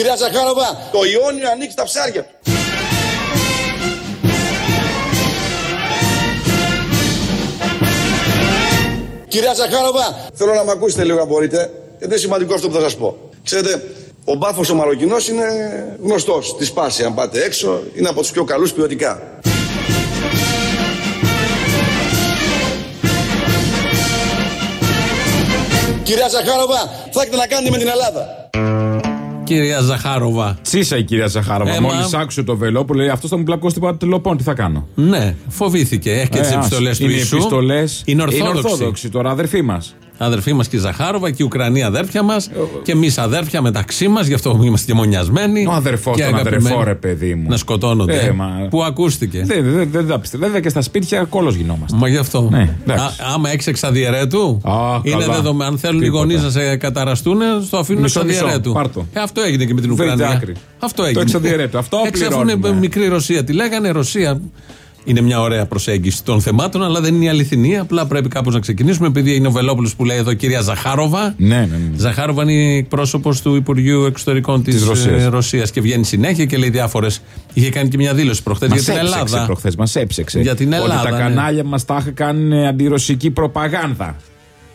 Κυρία Ζαχάροβα, το Ιόνιο ανοίξει τα ψάρια του. Κυρία Ζαχάροβα, θέλω να με ακούσετε λίγο αν μπορείτε, γιατί είναι σημαντικό αυτό που θα σας πω. Ξέρετε, ο μπάφος ο Μαροκινός είναι γνωστός. Τη σπάση αν πάτε έξω, είναι από τους πιο καλούς ποιοτικά. Κυρία Ζαχάροβα, θα έχετε να κάνετε με την Ελλάδα. Κυρία Ζαχάροβα. Τσίσα η κυρία Ζαχάροβα. Ε, Μόλις μα- άκουσε το βελόπουλο, λέει αυτό θα μου πλακώσει την πατελοπών. Τι θα κάνω. Ναι, φοβήθηκε. Έχει και Ε, τι ας, επιστολές του είναι Ιησού. επιστολές. Είναι ορθόδοξη. ορθόδοξη τώρα, αδερφοί μας. Αδερφοί μας και η Ζαχάροβα και η Ουκρανία αδέρφια μας. Και εμείς αδέρφια μεταξύ μας, γι' αυτό είμαστε και μονιασμένοι. Ο αδερφός και τον αδερφό, αγαπημένοι. ρε παιδί μου. Να σκοτώνονται. Ε, μα- Που ακούστηκε; Δεν δεν- δεν τα πιστεύω. Βέβαια και στα σπίτια κόλο γινόμαστε. Μα γι' αυτό. Ναι, Α, εντάξει. άμα έχει εξαδιαιρέτου, Α, είναι καλά. δεδομένο. Αν θέλουν οι Τίποτα. γονείς να σε καταραστούν, στο αφήνουν Μισό, μισό. εξαδιαιρέτου. Πάρ' το. Ε, αυτό έγινε και με την Βρείτε Ουκρανία. άκρη. Αυτό Το έγινε. εξαδιαιρέτου. Αυτό Εξέφουν πληρώνουμε. μικρή Ρωσία. Τη λέγανε Ρωσία. Είναι μια ωραία προσέγγιση των θεμάτων, αλλά δεν είναι η αληθινή. Απλά πρέπει κάπως να ξεκινήσουμε, επειδή είναι ο Βελόπουλος που λέει εδώ κυρία Ζαχάροβα. Ναι, ναι, ναι. Ζαχάροβα είναι εκπρόσωπος του Υπουργείου Εξωτερικών της Της Ρωσίας. Ρωσίας και βγαίνει συνέχεια και λέει διάφορες. Είχε κάνει και μια δήλωση προχθές για Μας την έψεξε Ελλάδα. προχθές, μας έψεξε. Για την Ελλάδα, Ότι τα ναι. κανάλια μας τα είχαν κάνει αντιρωσική προπαγάνδα.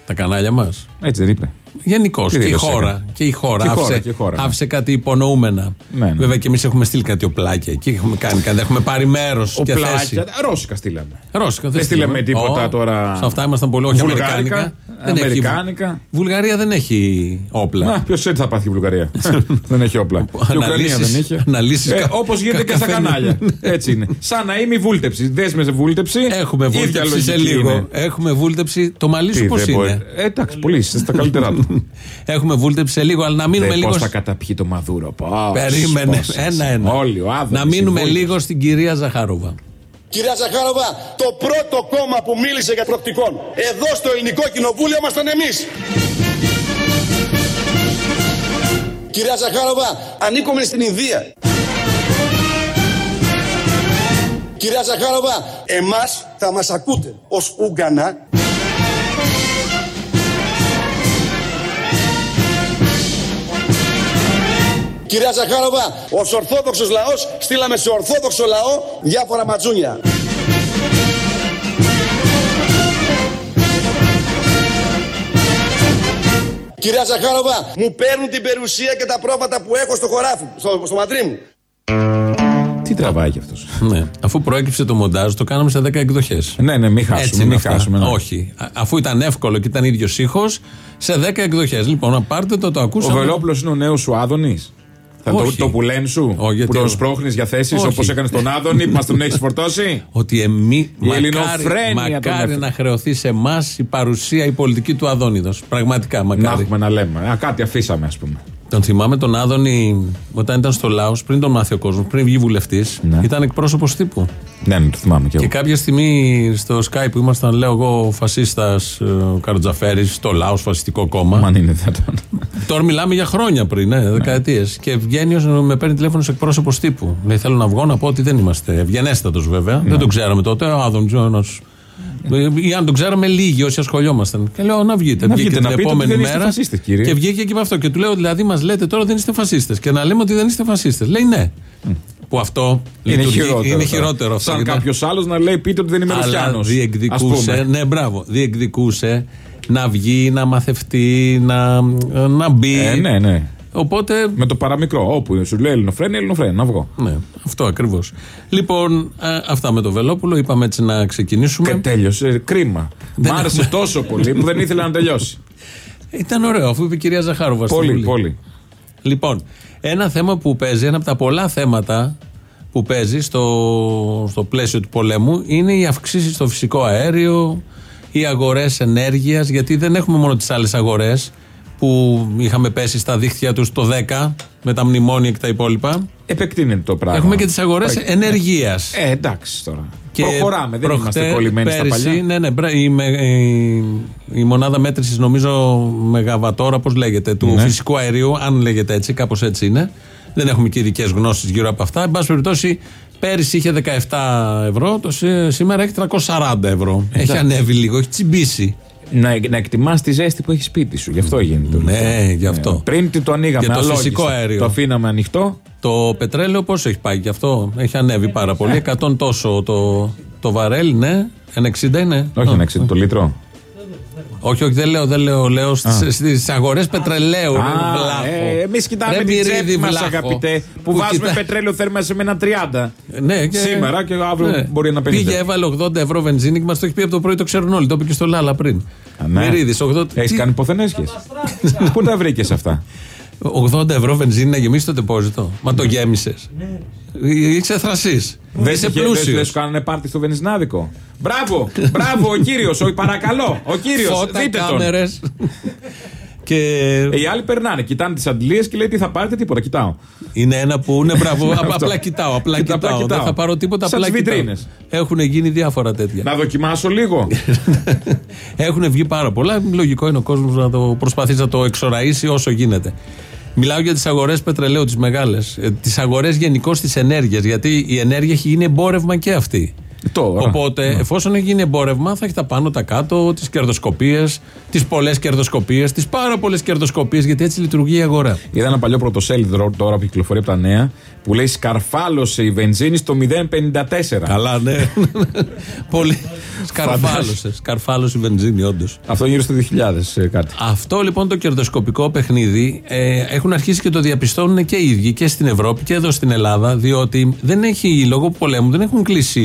Τα κανάλια μας. Έτσι δεν είπε. Γενικώ. Τι Και η δήλωσε χώρα. έκανε. Και η χώρα. Και η χώρα, άφησε, και η χώρα, ναι. άφησε κάτι υπονοούμενα. Ναι, ναι. Βέβαια και εμείς έχουμε στείλει κάτι οπλάκια εκεί. Έχουμε κάνει κάτι. Έχουμε πάρει μέρος και θέση. Οπλάκια. Ρώσικα στείλαμε. Ρώσικα, Δεν στείλαμε τίποτα τώρα. Σε αυτά ήμασταν πολύ. Όχι Βουλγάρικα, αμερικάνικα. Δεν έχει- αμερικάνικα. Βουλγαρία δεν έχει όπλα. Να, ποιος έτσι θα πάθει η Βουλγαρία. δεν έχει όπλα. Η Ουκρανία Αναλύσεις- δεν είχε. αναλύσεις κα- Όπως γίνεται και στα καφέ- κανάλια. Έτσι είναι. Σαν να είμαι η βούλτεψη. Δέσμε σε βούλτεψη. Έχουμε ίδια βούλτεψη σε λογική λίγο. είναι. Έχουμε βούλτεψη. Το μαλλί σου Τι, πώς δεν μπορεί. είναι; Ε, εντάξει, πολύ. Είστε στα καλύτερά του. Έχουμε βούλτεψη σε λίγο, αλλά να μείνουμε Δεν λίγο. πώς σ- θα καταπιεί το Μαδούρο. Πώς, Περίμενε. πώς, Ένα-ένα. Όλοι, ο Άδωνης, Να μείνουμε η Βούλτεψη. λίγο στην κυρία Ζαχάροβα. Κυρία Ζαχάροβα, το πρώτο κόμμα που μίλησε για προοπτικών εδώ στο ελληνικό κοινοβούλιο ήμασταν εμείς. Κυρία Ζαχάροβα, ανήκουμε στην Ινδία. Κυρία Ζαχάροβα, εμάς θα μας ακούτε ως Ούγκανα Κυρία Ζαχάροβα, ως Ορθόδοξος λαός στείλαμε σε Ορθόδοξο λαό διάφορα ματζούνια. Κυρία Ζαχάροβα, μου παίρνουν την περιουσία και τα πρόβατα που έχω στο χωράφι, στο, στο μαντρί μου. Τι τραβάει κι αυτός; Ναι. Αφού προέκυψε το μοντάζ, το κάναμε σε 10 εκδοχές. Ναι, ναι, μην χάσουμε. Έτσι είναι μην αυτά. χάσουμε. ναι. Όχι. Α- Αφού ήταν εύκολο και ήταν ίδιος ήχος, σε 10 εκδοχές. Λοιπόν, να πάρτε το, το Ο ακούσαμε. Βελόπουλος είναι ο νέος σου Άδωνης. Θα το, Όχι. το πουλέν σου Όχι, γιατί που τον ο- σπρώχνεις για θέσεις Όχι. όπως έκανε τον Άδωνη που μας τον έχεις φορτώσει; Ότι εμεί. Η Μακάρι, ελληνοφρένεια τον μακάρι έφερε. να χρεωθεί σε εμάς η παρουσία, η πολιτική του Αδόνιδος. Πραγματικά, να μακάρι. έχουμε να λέμε. Α, κάτι αφήσαμε, ας πούμε. Τον θυμάμαι τον Άδωνη όταν ήταν στο Λάος, πριν τον μάθει ο κόσμος, πριν βγει βουλευτής. Ναι. Ήταν εκπρόσωπος τύπου. Ναι, ναι, το θυμάμαι κι Και εγώ. κάποια στιγμή στο Skype που ήμασταν, λέω εγώ, φασίστας ο Καροτζαφέρης, στο Λάος, φασιστικό κόμμα. Μα αν είναι δυνατόν. Τώρα μιλάμε για χρόνια πριν, ναι, δεκαετίες. Και βγαίνει, ως- με παίρνει τηλέφωνο σε εκπρόσωπος τύπου. Λέει: Θέλω να βγω να πω ότι δεν είμαστε. Ευγενέστατος βέβαια. Ναι. Δεν τον ξέραμε τότε. Ο Άδων Τζόνος. Ή αν τον ξέραμε λίγοι όσοι ασχολιόμασταν. Και λέω να βγείτε. Να Βγήκε βγείτε, την να πείτε επόμενη ότι δεν είστε μέρα. φασίστες, κύριε. Και βγήκε και με αυτό. Και του λέω: Δηλαδή, μας λέτε τώρα δεν είστε φασίστες. Και να λέμε ότι δεν είστε φασίστες. Λέει ναι. Που αυτό Είναι λειτουργεί- χειρότερο. Είναι τώρα. χειρότερο αυτό. Σαν γιατί- κάποιος άλλος να λέει πείτε ότι δεν είμαι αλλά Ρωσιάνος. διεκδικούσε, ναι, μπράβο, διεκδικούσε να βγει, να μαθευτεί, να, να μπει. Ε, ναι, ναι. Οπότε. Με το παραμικρό. Όπου σου λέει Ελληνοφρένη, Ελληνοφρένη. Να βγω. Ναι, αυτό ακριβώς. Λοιπόν, α, αυτά με το Βελόπουλο. Είπαμε έτσι να ξεκινήσουμε. Και τέλειωσε. Κρίμα. Δεν Μ' άρεσε έχουμε- τόσο πολύ που δεν ήθελα να τελειώσει. Ήταν ωραίο, αφού είπε η κυρία Ζαχάροβα. στη πολύ, Βουλή. πολύ. Λοιπόν, ένα θέμα που παίζει, ένα από τα πολλά θέματα που παίζει στο, στο πλαίσιο του πολέμου είναι οι αυξήσεις στο φυσικό αέριο, οι αγορές ενέργειας, γιατί δεν έχουμε μόνο τις άλλες αγορές που είχαμε πέσει στα δίχτυα τους το 10 με τα μνημόνια και τα υπόλοιπα. Επεκτείνεται το πράγμα. Έχουμε και τις αγορές Πάει- ενεργείας. Ε, εντάξει τώρα. Προχωράμε, δεν είμαστε κολλημένοι στα πέρυσι, παλιά. Ναι, ναι, μπρα- η, με- η, η μονάδα μέτρησης, νομίζω, μεγαβατόρα, πώς λέγεται, του Ναι. φυσικού αερίου, αν λέγεται έτσι, κάπως έτσι είναι. Δεν έχουμε και ειδικές γνώσεις γύρω από αυτά. Εν πάση περιπτώσει, πέρυσι είχε 17 ευρώ, το σή- σήμερα έχει 340 ευρώ. Έχει ανέβει λίγο, έχει τσιμπήσει. Να, να εκτιμάς τη ζέστη που έχει σπίτι σου. Γι' αυτό γίνεται. Ναι, γι' αυτό. Ναι. Πριν το ανοίγαμε. Και το φυσικό αέριο. Το αφήναμε ανοιχτό. Το πετρέλαιο πώς έχει πάει γι' αυτό; Έχει ανέβει πάρα πολύ. 100 τόσο το, το βαρέλ, ναι. 1,60 είναι. Όχι, 1,60 το λίτρο. Όχι, όχι, δεν λέω, δεν λέω. Λέω στις αγορές πετρελαίου. Ε, Εμείς κοιτάμε την τσέπη μας, αγαπητέ. Που, που βάζουμε κοιτά... πετρέλαιο θέρμα σε ένα 30. Ναι, και... Σήμερα και αύριο ναι. μπορεί να πέσει. Πήγε, έβαλε 80 ευρώ βενζίνη και μας το έχει πει από το πρωί, το ξέρουν όλοι. Το είπε και στο Λάλα πριν. Ναι. Μερίδη, 80. Έχεις κάνει ποθενέσχε. Πού τα βρήκες αυτά; 80 ευρώ βενζίνη να γεμίσει το τεπόζιτο. Μα το γέμισες. Είσαι θρασής. Δεν είσαι πλούσιος. Δεν σου κάνανε πάρτι στο βενζινάδικο. Μπράβο, μπράβο ο κύριος, ο παρακαλώ. Ο κύριος, δείτε τον. Και... Ε, οι άλλοι περνάνε, κοιτάνε τις αντιλίε και λέει τι θα πάρετε, τίποτα. Κοιτάω. Είναι ένα που είναι μπράβο. απλά κοιτάω. Απλά κοιτάω. Δεν θα πάρω τίποτα. Απλά κοιτάω. Έχουν γίνει διάφορα τέτοια. Να δοκιμάσω λίγο. Έχουν βγει πάρα πολλά. Λογικό είναι ο κόσμος να το προσπαθήσει να το εξοραίσει όσο γίνεται. Μιλάω για τις αγορές πετρελαίου, τις μεγάλες. Ε, τις αγορές γενικώ τη ενέργεια. Γιατί η ενέργεια έχει γίνει εμπόρευμα και αυτή. Τώρα. Οπότε, ναι. εφόσον έχει γίνει εμπόρευμα, θα έχει τα πάνω, τα κάτω, τις κερδοσκοπίες, τις πολλές κερδοσκοπίες, τις πάρα πολλές κερδοσκοπίες, γιατί έτσι λειτουργεί η αγορά. Είδα ένα παλιό πρωτοσέλιδο τώρα που κυκλοφορεί από τα νέα, που λέει Σκαρφάλωσε η βενζίνη στο 0,54. Καλά, ναι. Πολύ. Σκαρφάλωσε. Σκαρφάλωσε η βενζίνη, όντως. Αυτό γύρω στο 2000 ε, κάτι. Αυτό λοιπόν το κερδοσκοπικό παιχνίδι ε, έχουν αρχίσει και το διαπιστώνουν και οι ίδιοι και στην Ευρώπη και εδώ στην Ελλάδα, διότι δεν έχει λόγω πολέμου, δεν έχουν κλείσει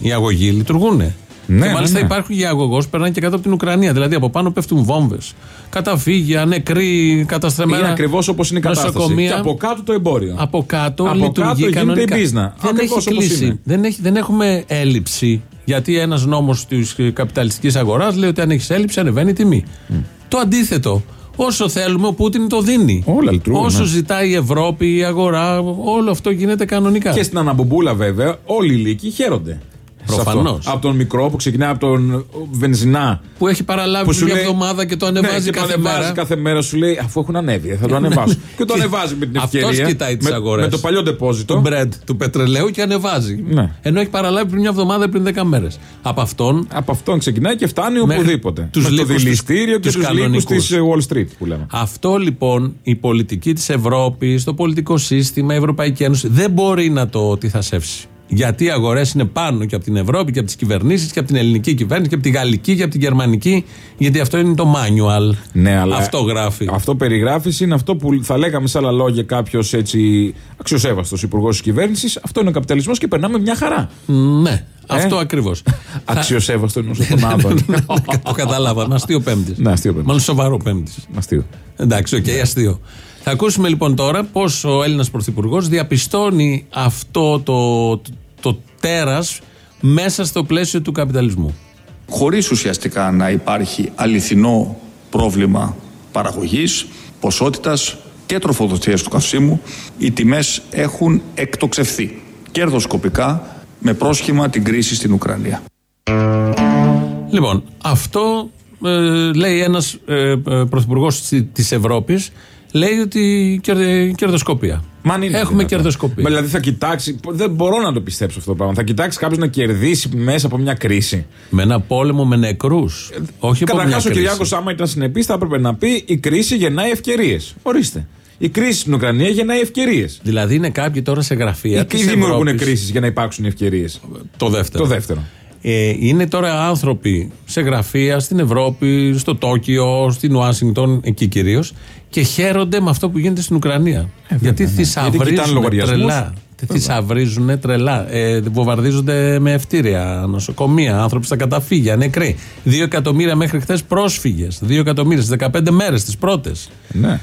οι αγωγοί, λειτουργούν. Ναι, και μάλιστα ναι, ναι. υπάρχουν και αγωγός που περνάνε και κάτω από την Ουκρανία. Δηλαδή από πάνω πέφτουν βόμβες. Καταφύγια, νεκροί, καταστρεμμένα. Είναι ακριβώς όπως είναι η κατάσταση. Και από κάτω το εμπόριο. Από κάτω από λειτουργεί κάτω κανονικά. Η δεν έχει κλείσει. Δεν, έχει, δεν έχουμε έλλειψη. Γιατί ένας νόμος της καπιταλιστικής αγοράς λέει ότι αν έχεις έλλειψη ανεβαίνει η τιμή. Mm. Το αντίθετο. Όσο θέλουμε, ο Πούτιν το δίνει. Όλα λειτουργούν. Όσο ναι. ζητάει η Ευρώπη, η αγορά, όλο αυτό γίνεται κανονικά. Και στην αναμπομπούλα, βέβαια, όλοι οι λύκοι χαίρονται. Προφανώς. Από τον μικρό που ξεκινάει από τον βενζινά. Που έχει παραλάβει μια εβδομάδα και το ανεβάζει ναι, και κάθε το ανεβάζει μέρα. κάθε μέρα σου λέει αφού έχουν ανέβει, θα το ανεβάσω. και το ανεβάζει με την ευκαιρία. Αυτό κοιτάει τις αγορές. Με το παλιό τεπόζιτο. Το bread του πετρελαίου και ανεβάζει. Ναι. Ενώ έχει παραλάβει πριν μια εβδομάδα πριν 10 μέρες. Από αυτόν. Από αυτόν ξεκινάει και φτάνει οπουδήποτε. Τους το δηληστήριο και του λύκου της Wall Street που λέμε. Αυτό λοιπόν η πολιτική της Ευρώπης, το πολιτικό σύστημα, η Ευρωπαϊκή Ένωση δεν μπορεί να το σέψει. Γιατί οι αγορές είναι πάνω και από την Ευρώπη και από τις κυβερνήσεις και από την ελληνική κυβέρνηση και από τη γαλλική και από την γερμανική. Γιατί αυτό είναι το manual. Ναι, αλλά αυτό γράφει. Αυτό περιγράφεις είναι αυτό που θα λέγαμε σε άλλα λόγια κάποιος έτσι αξιοσέβαστος υπουργός της κυβέρνησης. Αυτό είναι ο καπιταλισμός και περνάμε μια χαρά. Ναι, ε; αυτό ακριβώς. Αξιοσέβαστο είναι τον άλλον. Το κατάλαβα. Να αστείο πέμπτης. Μάλλον σοβαρό πέμπτης. Αστείο. Εντάξει, οκ, αστείο. Θα ακούσουμε λοιπόν τώρα πώς ο Έλληνας Πρωθυπουργός διαπιστώνει αυτό το, το, το τέρας μέσα στο πλαίσιο του καπιταλισμού. Χωρίς ουσιαστικά να υπάρχει αληθινό πρόβλημα παραγωγής, ποσότητας και τροφοδοσίας του καυσίμου, οι τιμές έχουν εκτοξευθεί κερδοσκοπικά με πρόσχημα την κρίση στην Ουκρανία. Λοιπόν, αυτό ε, λέει ένας ε, ε πρωθυπουργός της Ευρώπης λέει ότι κερδοσκοπία. Μα είναι Έχουμε δυνατά. κερδοσκοπία. Δηλαδή θα κοιτάξει. Δεν μπορώ να το πιστέψω αυτό το πράγμα. Θα κοιτάξει κάποιος να κερδίσει μέσα από μια κρίση. Με ένα πόλεμο με νεκρούς. Ε, όχι από μια κρίση. ο Κυριάκος, άμα ήταν συνεπής, θα έπρεπε να πει η κρίση γεννάει ευκαιρίες. Ορίστε. Η κρίση στην Ουκρανία γεννάει ευκαιρίες. Δηλαδή είναι κάποιοι τώρα σε γραφεία. Ή δημιουργούν κρίσεις για να υπάρξουν ευκαιρίες. Το δεύτερο. Το δεύτερο. Ε, είναι τώρα άνθρωποι σε γραφεία στην Ευρώπη, στο Τόκιο, στην Ουάσιγκτον, εκεί κυρίως, και χαίρονται με αυτό που γίνεται στην Ουκρανία. Ε, Γιατί ναι. θησαυρίζουν τρελά. Θησαυρίζουν τρελά. Ε, βομβαρδίζονται με ευτήρια, νοσοκομεία, άνθρωποι στα καταφύγια, νεκροί. Δύο εκατομμύρια μέχρι χθες πρόσφυγες. Δύο εκατομμύρια στι 15 μέρες, τις πρώτες. Ναι.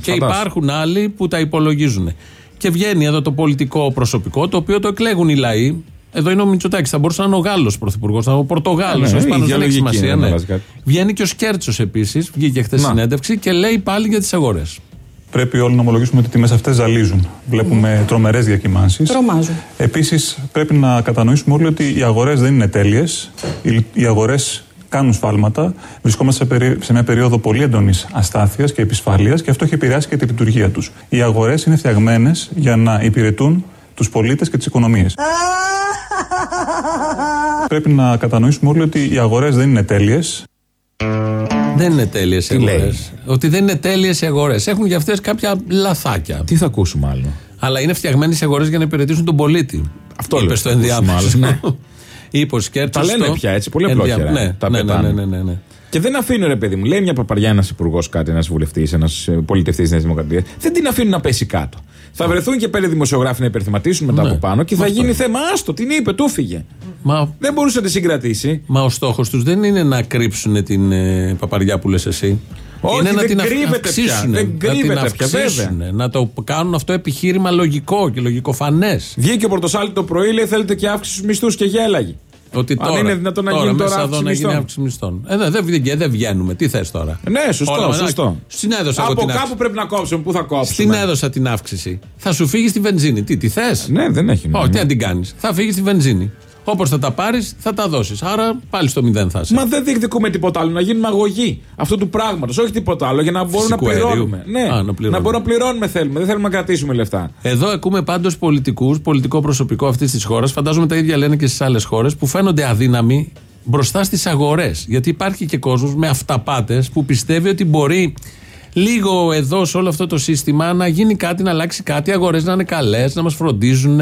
Και υπάρχουν άλλοι που τα υπολογίζουν. Και βγαίνει εδώ το πολιτικό προσωπικό, το οποίο το εκλέγουν οι λαοί, εδώ είναι ο Μητσοτάκης. Θα μπορούσε να είναι ο Γάλλος πρωθυπουργός, να είναι ο Πορτογάλος. Ναι, πάνω δεν έχει σημασία. Ναι. Βγαίνει και ο Σκέρτσος επίσης. Βγήκε χθες συνέντευξη και λέει πάλι για τις αγορές. Πρέπει όλοι να ομολογήσουμε ότι οι τιμές αυτές ζαλίζουν. Βλέπουμε mm. τρομερές διακυμάνσεις. Τρομάζουν. Επίσης, πρέπει να κατανοήσουμε όλοι ότι οι αγορές δεν είναι τέλειες. Οι αγορές κάνουν σφάλματα. Βρισκόμαστε σε μια περίοδο πολύ έντονης αστάθειας και επισφάλεια και αυτό έχει επηρεάσει και τη λειτουργία τους. Οι αγορές είναι φτιαγμένες για να υπηρετούν τους πολίτες και τις οικονομίες. Πρέπει να κατανοήσουμε όλοι ότι οι αγορές δεν είναι τέλειες. Δεν είναι τέλειες οι αγορές. Ότι δεν είναι τέλειες οι αγορές. Έχουν για αυτές κάποια λαθάκια. Τι θα ακούσουμε άλλο; Αλλά είναι φτιαγμένες οι αγορές για να υπηρετήσουν τον πολίτη. Αυτό είπε στο ενδιάμεσο. Ναι. Είπε ο Τα λένε πια έτσι, πολύ απλό. Ναι, τα ναι, ναι, ναι, ναι, ναι. Και δεν αφήνουν, ρε παιδί μου, λέει μια παπαριά ένας υπουργός κάτι, ένας βουλευτής, ένας ε, πολιτευτής της Νέας Δημοκρατίας. Δεν την αφήνουν να πέσει κάτω. Θα βρεθούν και πέντε δημοσιογράφοι να υπερθυματίσουν μετά ναι. από πάνω και θα γίνει θέμα. Άστο, την είπε, του φύγε. Μα... Δεν μπορούσε να τη συγκρατήσει. Μα ο στόχος τους δεν είναι να κρύψουν την ε, παπαριά που λε εσύ. Όχι, είναι να την αυξήσουν. Δεν κρύβεται να την αυξήσουν. Να το κάνουν αυτό επιχείρημα λογικό και λογικοφανές. Βγήκε ο Πορτοσάλτη το πρωί, λέει θέλετε και αύξηση στους μισθούς και γέλαγε. Ότι τώρα, Αν είναι δυνατόν να γίνει τώρα αύξηση μισθών. αύξηση μισθών. Ε, δεν, δεν, δεν βγαίνουμε. Τι θες τώρα; Ναι, σωστό. Όλα, σωστό. Στην έδωσα Από κάπου αύξηση. πρέπει να κόψουμε. Πού θα κόψουμε; Στην έδωσα την αύξηση. Θα σου φύγει στη βενζίνη. Τι, τι θες; Ναι, δεν έχει νόημα. Όχι, τι να την κάνεις. Θα φύγει στη βενζίνη. Όπως θα τα πάρεις, θα τα δώσεις. Άρα πάλι στο μηδέν θα είσαι. Μα δεν διεκδικούμε τίποτα άλλο. Να γίνουμε αγωγή αυτού του πράγματος. Όχι τίποτα άλλο. Για να μπορούμε να πληρώνουμε. Ναι, Α, να, πληρώνουμε. να μπορούμε να πληρώνουμε θέλουμε. Δεν θέλουμε να κρατήσουμε λεφτά. Εδώ ακούμε πάντως πολιτικούς, πολιτικό προσωπικό αυτής της χώρας. Φαντάζομαι τα ίδια λένε και στις άλλες χώρες που φαίνονται αδύναμοι μπροστά στις αγορές. Γιατί υπάρχει και κόσμος με αυταπάτες που πιστεύει ότι μπορεί λίγο εδώ σε όλο αυτό το σύστημα να γίνει κάτι, να αλλάξει κάτι, οι αγορές να είναι καλές, να μας φροντίζουν,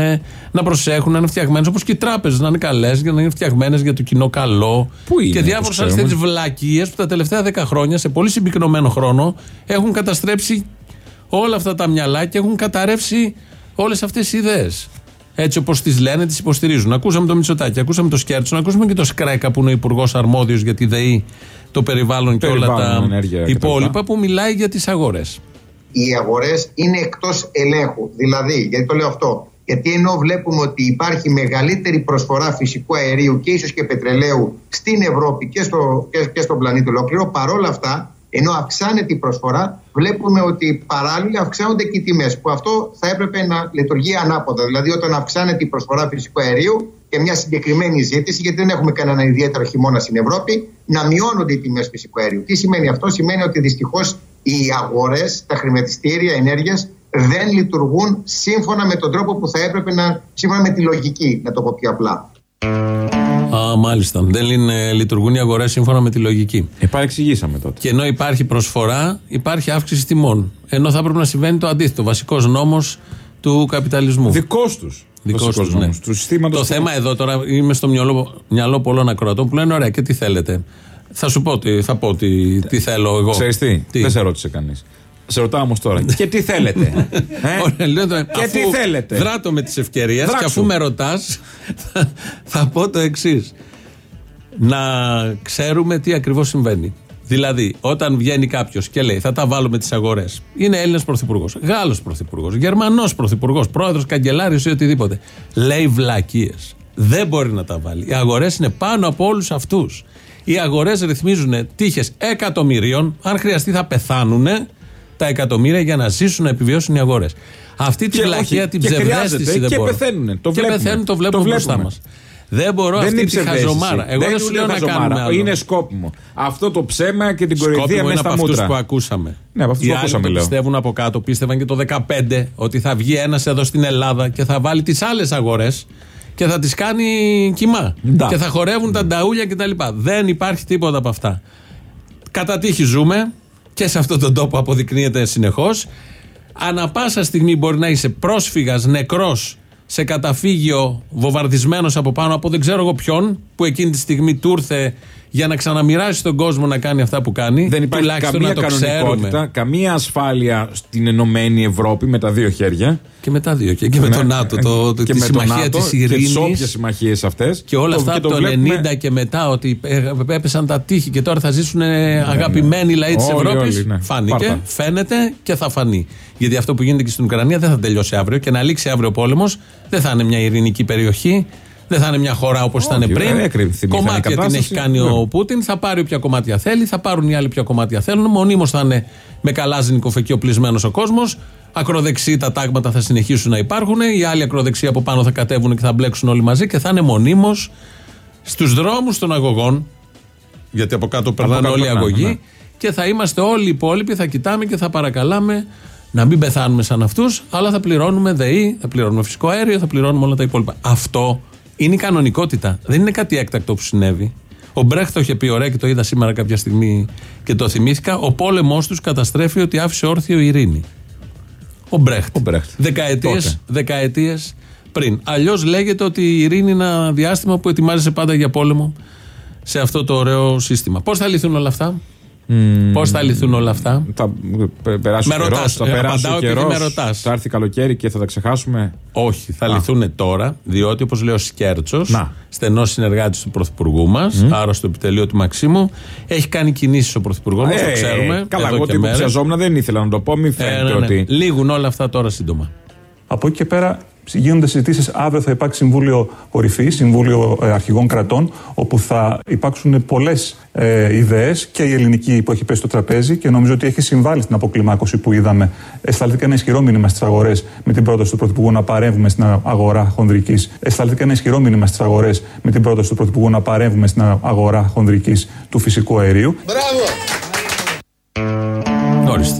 να προσέχουν, να είναι φτιαγμένες όπως και οι τράπεζες να είναι καλές, για να είναι φτιαγμένες για το κοινό καλό. Πού είναι, και διάφορες άλλες τέτοιες βλακίες που τα τελευταία δέκα χρόνια, σε πολύ συμπυκνωμένο χρόνο, έχουν καταστρέψει όλα αυτά τα μυαλά και έχουν καταρρεύσει όλες αυτές οι ιδέες. Έτσι όπως τις λένε, τις υποστηρίζουν. Ακούσαμε το Μητσοτάκι, ακούσαμε το Σκέρτσον, ακούσαμε και το Σκρέκα που είναι ο υπουργός αρμόδιος για τη ΔΕΗ το περιβάλλον, και όλα τα υπόλοιπα που μιλάει για τις αγορές. Οι αγορές είναι εκτός ελέγχου. Δηλαδή, γιατί το λέω αυτό, γιατί ενώ βλέπουμε ότι υπάρχει μεγαλύτερη προσφορά φυσικού αερίου και ίσως και πετρελαίου στην Ευρώπη και, στο, και, και στον πλανήτη ολόκληρο, παρόλα αυτά, ενώ αυξάνεται η προσφορά, βλέπουμε ότι παράλληλα αυξάνονται και οι τιμές. Που αυτό θα έπρεπε να λειτουργεί ανάποδα. Δηλαδή, όταν αυξάνεται η προσφορά φυσικού αερίου, και μια συγκεκριμένη ζήτηση, γιατί δεν έχουμε κανένα ιδιαίτερο χειμώνα στην Ευρώπη, να μειώνονται οι τιμές φυσικού αερίου. Τι σημαίνει αυτό, Σημαίνει ότι δυστυχώς οι αγορές, τα χρηματιστήρια ενέργεια δεν λειτουργούν σύμφωνα με τον τρόπο που θα έπρεπε να. σύμφωνα με τη λογική, να το πω πιο απλά. Α, μάλιστα. Δεν είναι, λειτουργούν οι αγορές σύμφωνα με τη λογική. Ε, παρεξηγήσαμε τότε. Και ενώ υπάρχει προσφορά, υπάρχει αύξηση τιμών. Ενώ θα έπρεπε να συμβαίνει το αντίθετο. Βασικός νόμος του καπιταλισμού. Δικός τους. Δικός τους. Ναι. Το θέμα εδώ τώρα είμαι στο μυαλό, μυαλό πολλών ακροατών που λένε: Ωραία, και τι θέλετε; Θα σου πω τι, θα πω τι, τι θέλω εγώ. Ξέρεις τι, τι; δεν σε ρώτησε κανείς. Σε ρωτάω όμως τώρα. και τι θέλετε. ε; και τι θέλετε; Δράτω με τις ευκαιρίες και αφού με ρωτάς, θα, θα πω το εξής. Να ξέρουμε τι ακριβώς συμβαίνει. Δηλαδή, όταν βγαίνει κάποιος και λέει θα τα βάλουμε τις αγορές, είναι Έλληνας πρωθυπουργός, Γάλλος πρωθυπουργός, Γερμανός πρωθυπουργός, πρόεδρος, καγκελάριος ή οτιδήποτε. Λέει βλακίες. Δεν μπορεί να τα βάλει. Οι αγορές είναι πάνω από όλους αυτούς. Οι αγορές ρυθμίζουν τύχες εκατομμυρίων. Αν χρειαστεί, θα πεθάνουν τα εκατομμύρια για να ζήσουν, να επιβιώσουν οι αγορές. Αυτή τη βλακία, την ψευδέστηση δεν και Πεθαίνουν, το και πεθαίνουν, το βλέπουμε μπροστά μας. Δεν μπορώ δεν αυτή τη χαζομάρα. Εγώ δεν, σου λέω να κάνουμε άλλο. Είναι σκόπιμο. Αυτό το ψέμα και την κοροϊδία μέσα στα μούτρα. από που ακούσαμε. Ναι, από αυτούς που ακούσαμε, λέω. πιστεύουν από κάτω, πίστευαν και το 2015 ότι θα βγει ένας εδώ στην Ελλάδα και θα βάλει τις άλλες αγορές και θα τις κάνει κοιμά. Και θα χορεύουν τα νταούλια κτλ. Δεν υπάρχει τίποτα από αυτά. Κατά τύχη ζούμε και σε αυτόν τον τόπο αποδεικνύεται συνεχώς. Ανά πάσα στιγμή μπορεί να είσαι πρόσφυγας, νεκρός σε καταφύγιο βομβαρδισμένος από πάνω από δεν ξέρω εγώ ποιον, που εκείνη τη στιγμή του ήρθε για να ξαναμοιράσει τον κόσμο να κάνει αυτά που κάνει. Δεν υπάρχει καμία κανονικότητα, καμία ασφάλεια στην Ενωμένη Ευρώπη με τα δύο χέρια. Και με τα δύο. Και, και με ναι. το ΝΑΤΟ, το, και τη με συμμαχία της ειρήνη. Και τις όποιες συμμαχίες αυτές. Και όλα αυτά από το, 90 και μετά, ότι έπεσαν τα τείχη και τώρα θα ζήσουν ναι, ναι, αγαπημένοι λαοί της Ευρώπης. Ναι. Φάνηκε, φαίνεται και θα φανεί. Γιατί αυτό που γίνεται και στην Ουκρανία δεν θα τελειώσει αύριο. Και να λήξει αύριο ο πόλεμος δεν θα είναι μια ειρηνική περιοχή. Δεν θα είναι μια χώρα όπως ήταν πριν. Κομμάτια την έχει κάνει ο ναι. Πούτιν. Θα πάρει όποια κομμάτια θέλει. Θα πάρουν οι άλλοι ποια κομμάτια θέλουν. Μονίμως θα είναι με καλάζινικο φεκείο πλησμένο ο κόσμος. Ακροδεξί τα τάγματα θα συνεχίσουν να υπάρχουν. Οι άλλοι ακροδεξιοί από πάνω θα κατέβουν και θα μπλέξουν όλοι μαζί και θα είναι μονίμως στους δρόμους των αγωγών. Γιατί από κάτω περνάνε όλοι οι αγωγοί. Ναι. Και θα είμαστε όλοι οι υπόλοιποι, θα κοιτάμε και θα παρακαλάμε να μην πεθάνουμε σαν αυτούς, αλλά θα πληρώνουμε ΔΕΗ, θα πληρώνουμε φυσικό αέριο, θα πληρώνουμε όλα τα υπόλοιπα. Αυτό είναι η κανονικότητα. Δεν είναι κάτι έκτακτο που συνέβη. Ο Μπρέχτ το είχε πει ωραία και το είδα σήμερα κάποια στιγμή και το θυμήθηκα. Ο πόλεμός τους καταστρέφει ότι άφησε όρθιο ειρήνη. Ο Μπρέχτ. Ο Μπρέχτ. Δεκαετίες, δεκαετίες πριν. Αλλιώς λέγεται ότι η ειρήνη είναι ένα διάστημα που ετοιμάζεσαι πάντα για πόλεμο σε αυτό το ωραίο σύστημα. Πώς θα λυθούν όλα αυτά, Mm. Πώς θα λυθούν όλα αυτά; Θα περάσει ο καιρός. Θα περάσει ο καιρός. Θα έρθει καλοκαίρι και θα τα ξεχάσουμε. Όχι, θα Α. λυθούν τώρα, διότι όπως λέει ο Σκέρτσος, στενός συνεργάτης του Πρωθυπουργού μας, mm. άρα στο επιτελείο του Μαξίμου, έχει κάνει κινήσεις ο Πρωθυπουργός μας, το ε, ξέρουμε. Καλά, εγώ ότι δεν ήθελα να το πω, μην φαίνεται ε, ναι, ναι. ότι. Λήγουν όλα αυτά τώρα σύντομα. Από εκεί και πέρα γίνονται συζητήσεις. Αύριο θα υπάρξει Συμβούλιο Κορυφής, Συμβούλιο ε, Αρχηγών Κρατών, όπου θα υπάρξουν πολλές ε, ιδέες και η ελληνική που έχει πέσει στο τραπέζι και νομίζω ότι έχει συμβάλει στην αποκλιμάκωση που είδαμε. Αισθάνθηκε ένα ισχυρό μήνυμα στις αγορές με την πρόταση του Πρωθυπουργού να παρεύουμε στην αγορά χονδρικής. Αισθάνθηκε ένα ισχυρό μήνυμα στις αγορές με την πρόταση του Πρωθυπουργού να παρεύουμε στην αγορά χονδρικής του φυσικού αερίου. Μπράβο!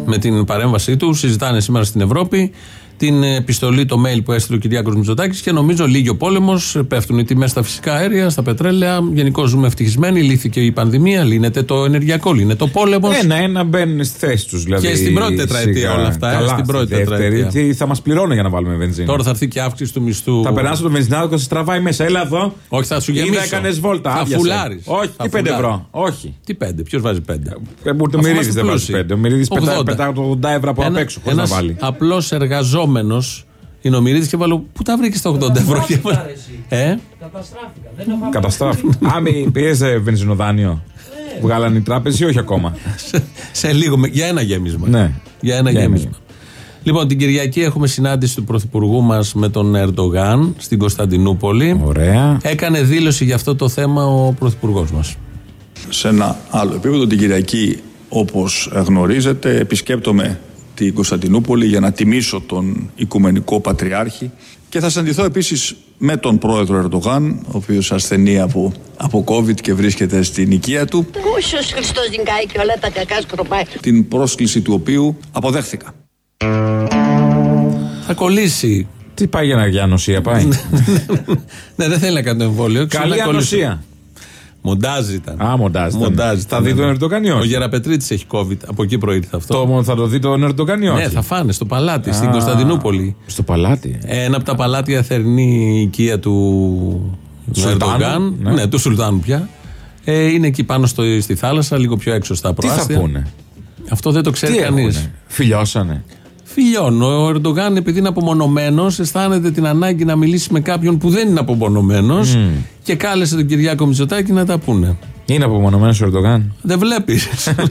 Με την παρέμβασή του συζητάνε σήμερα στην Ευρώπη την επιστολή, το mail που έστειλε ο Κυριάκος Μητσοτάκης και νομίζω λίγη ο πόλεμος, πέφτουν οι τιμές στα φυσικά αέρια, στα πετρέλαια. Γενικώ ζούμε ευτυχισμένοι, λύθηκε η πανδημία, λύνεται το ενεργειακό, λύνεται το πόλεμος. Ένα-ένα μπαίνουν στη θέση τους. Δηλαδή, και στην πρώτη τετραετία όλα αυτά. Ε, Καλά, στην πρώτη τετραετία. Τι θα μας πληρώνει για να βάλουμε βενζίνη. Τώρα θα έρθει και αύξηση του μισθού. Θα περάσω το βενζινάδικο και σε τραβάει μέσα. Έλα εδώ. Όχι, θα σου γεμίσω. Είδα έκανες βόλτα. Θα φουλάρεις. Όχι, τι 5 ευρώ. Όχι. Τι 5, ποιος βάζει 5. Ε, το Μυρίδη δεν βάζεις 5. Ο Μυρίδη πετάει 80 ευρώ από απ' έξω. Απλός εργαζόμενο είναι ο Μυρίδη και βάλω. Πού τα βρήκες τα 80 ευρώ. Και... Ε; Καταστράφηκα. Καταστράφηκα. Άμι, πίεζε βενζινοδάνειο. Βγάλανε οι τράπεζες ή όχι ακόμα; σε, λίγο, για ένα γέμισμα. Ναι. Για ένα γέμισμα. Λοιπόν, την Κυριακή έχουμε συνάντηση του Πρωθυπουργού μας με τον Ερντογάν στην Κωνσταντινούπολη. Ωραία. Έκανε δήλωση για αυτό το θέμα ο Πρωθυπουργός μας. Σε ένα άλλο επίπεδο, την Κυριακή, όπως γνωρίζετε, επισκέπτομαι την Κωνσταντινούπολη για να τιμήσω τον Οικουμενικό Πατριάρχη και θα συναντηθώ επίσης με τον πρόεδρο Ερντογάν, ο οποίος ασθενεί από, από COVID και βρίσκεται στην οικία του. Χριστός και όλα τα κακά σκροπάει. Την πρόσκληση του οποίου αποδέχθηκα. Θα κολλήσει. Τι πάει για να για ανοσία πάει. ναι, δεν θέλει να κάνει το εμβόλιο. Καλή ανοσία. Μοντάζ ήταν. Α, μοντάζ. μοντάζ θα δει τον Ερντογάν Ο Γεραπετρίτης έχει COVID. Από εκεί προήλθε αυτό. Το, θα το δει τον Ερντογάν Ναι, θα φάνε στο παλάτι, στην Κωνσταντινούπολη. Στο παλάτι. Ένα από τα παλάτια θερινή οικία του Ερντογάν. Ναι. ναι. του Σουλτάνου πια. Ε, είναι εκεί πάνω στο, στη θάλασσα, λίγο πιο έξω στα προάστια. Τι θα πούνε; Αυτό δεν το ξέρει κανείς. Φιλιώσανε φιλιών. Ο Ερντογάν, επειδή είναι απομονωμένος, αισθάνεται την ανάγκη να μιλήσει με κάποιον που δεν είναι απομονωμένος και κάλεσε τον Κυριάκο Μητσοτάκη να τα πούνε. Είναι απομονωμένος ο Ερντογάν; Δεν βλέπεις.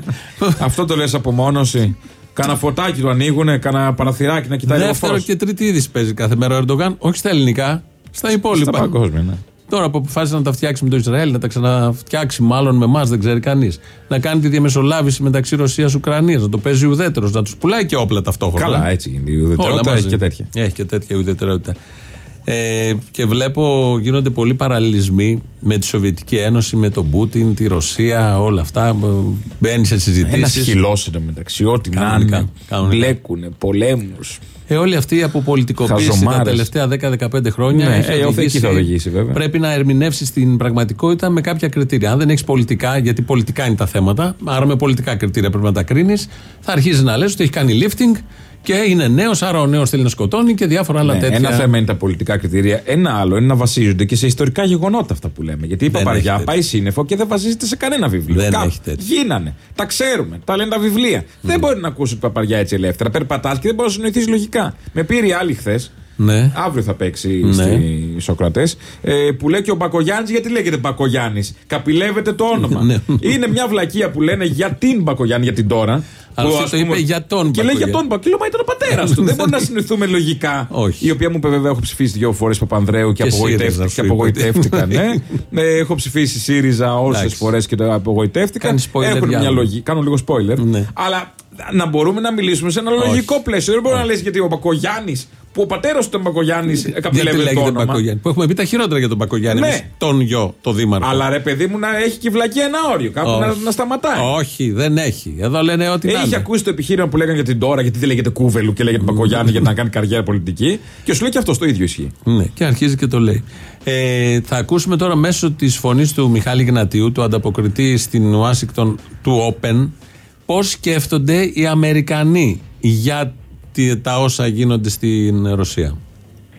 Αυτό το λες απομόνωση. Κάνα φωτάκι του ανοίγουνε, κάνα παραθυράκι να κοιτάει Δεύτερο και τρίτη είδηση παίζει κάθε μέρα ο Ερντογάν, όχι στα ελληνικά, στα υπόλοιπα. Στα παγκόσμια, ναι. Τώρα που αποφάσισε να τα φτιάξει με το Ισραήλ, να τα ξαναφτιάξει μάλλον με εμάς, δεν ξέρει κανείς. Να κάνει τη διαμεσολάβηση μεταξύ Ρωσία-Ουκρανία, να το παίζει ουδέτερος, να τους πουλάει και όπλα ταυτόχρονα. Καλά, έτσι γίνεται. Η ουδετερότητα έχει και τέτοια. Έχει και τέτοια ουδετερότητα. Ε, και βλέπω γίνονται πολλοί παραλληλισμοί με τη Σοβιετική Ένωση, με τον Πούτιν, τη Ρωσία, όλα αυτά. Μπαίνει σε συζητήσεις. Ένα χυλό μεταξύ, ό,τι να είναι. Μπλέκουν πολέμους. Ε, όλοι αυτοί από πολιτικοποίηση τα τελευταία 10-15 χρόνια ναι, ε, οδηγήσει, θα οδηγήσει, βέβαια. πρέπει να ερμηνεύσει την πραγματικότητα με κάποια κριτήρια. Αν δεν έχεις πολιτικά, γιατί πολιτικά είναι τα θέματα, άρα με πολιτικά κριτήρια πρέπει να τα κρίνεις, θα αρχίζει να λες ότι έχει κάνει lifting και είναι νέος, άρα ο νέος θέλει να σκοτώνει και διάφορα άλλα ναι, τέτοια. Ένα θέμα είναι τα πολιτικά κριτήρια. Ένα άλλο είναι να βασίζονται και σε ιστορικά γεγονότα αυτά που λέμε. Γιατί η Παπαριά πάει σύννεφο και δεν βασίζεται σε κανένα βιβλίο. Δεν Κάπου. έχει τέτοιο. Γίνανε. Τα ξέρουμε. Τα λένε τα βιβλία. Mm. Δεν μπορεί να ακούσει Παπαριά έτσι ελεύθερα. Περπατάς και δεν μπορείς να συνοηθείς λογικά. Με πήρε άλλη χθες. Ναι. Αύριο θα παίξει ναι. στη Σοκρατές. Ε, που λέει και ο Μπακογιάννης, γιατί λέγεται Μπακογιάννης; Καπηλεύεται το όνομα. Ναι. Είναι μια βλακεία που λένε για την Μπακογιάννη, για την τώρα. Αλλά αυτό το είπε για τον Και λέει για τον Μπακογιάννη. Και λέω, μα ήταν ο πατέρας του. Δεν μπορεί να συνοηθούμε λογικά. Όχι. Η οποία μου είπε, βέβαια, έχω ψηφίσει δύο φορές Παπανδρέου και, και απογοητεύτηκαν. Ναι. ναι. έχω ψηφίσει ΣΥΡΙΖΑ όσες φορές και το απογοητεύτηκαν. Έχουν μια λογική. Κάνω λίγο spoiler. Ναι. Αλλά να μπορούμε να μιλήσουμε σε ένα λογικό πλαίσιο. Δεν μπορεί να λες γιατί ο Μπακογιάννη που ο πατέρας του ήταν Μπακογιάννης καπηλεύεται το όνομα. Μπακογιάννη, που έχουμε πει τα χειρότερα για τον Μπακογιάννη. Ναι. Τον γιο, το δήμαρχο. Αλλά ρε παιδί μου να έχει και βλακία ένα όριο. Κάπου να, να, σταματάει. Όχι, δεν έχει. Εδώ λένε ότι. Έχει ακούσει το επιχείρημα που λέγανε για την τώρα, γιατί δεν λέγεται Κούβελου και λέγεται Μπακογιάννη για να κάνει καριέρα πολιτική. Και σου λέει και αυτό το ίδιο ισχύει. Ναι, και αρχίζει και το λέει. Ε, θα ακούσουμε τώρα μέσω της φωνής του Μιχάλη Γνατίου, του ανταποκριτή στην Ουάσιγκτον του Open, πώς σκέφτονται οι Αμερικανοί για τα όσα γίνονται στην Ρωσία.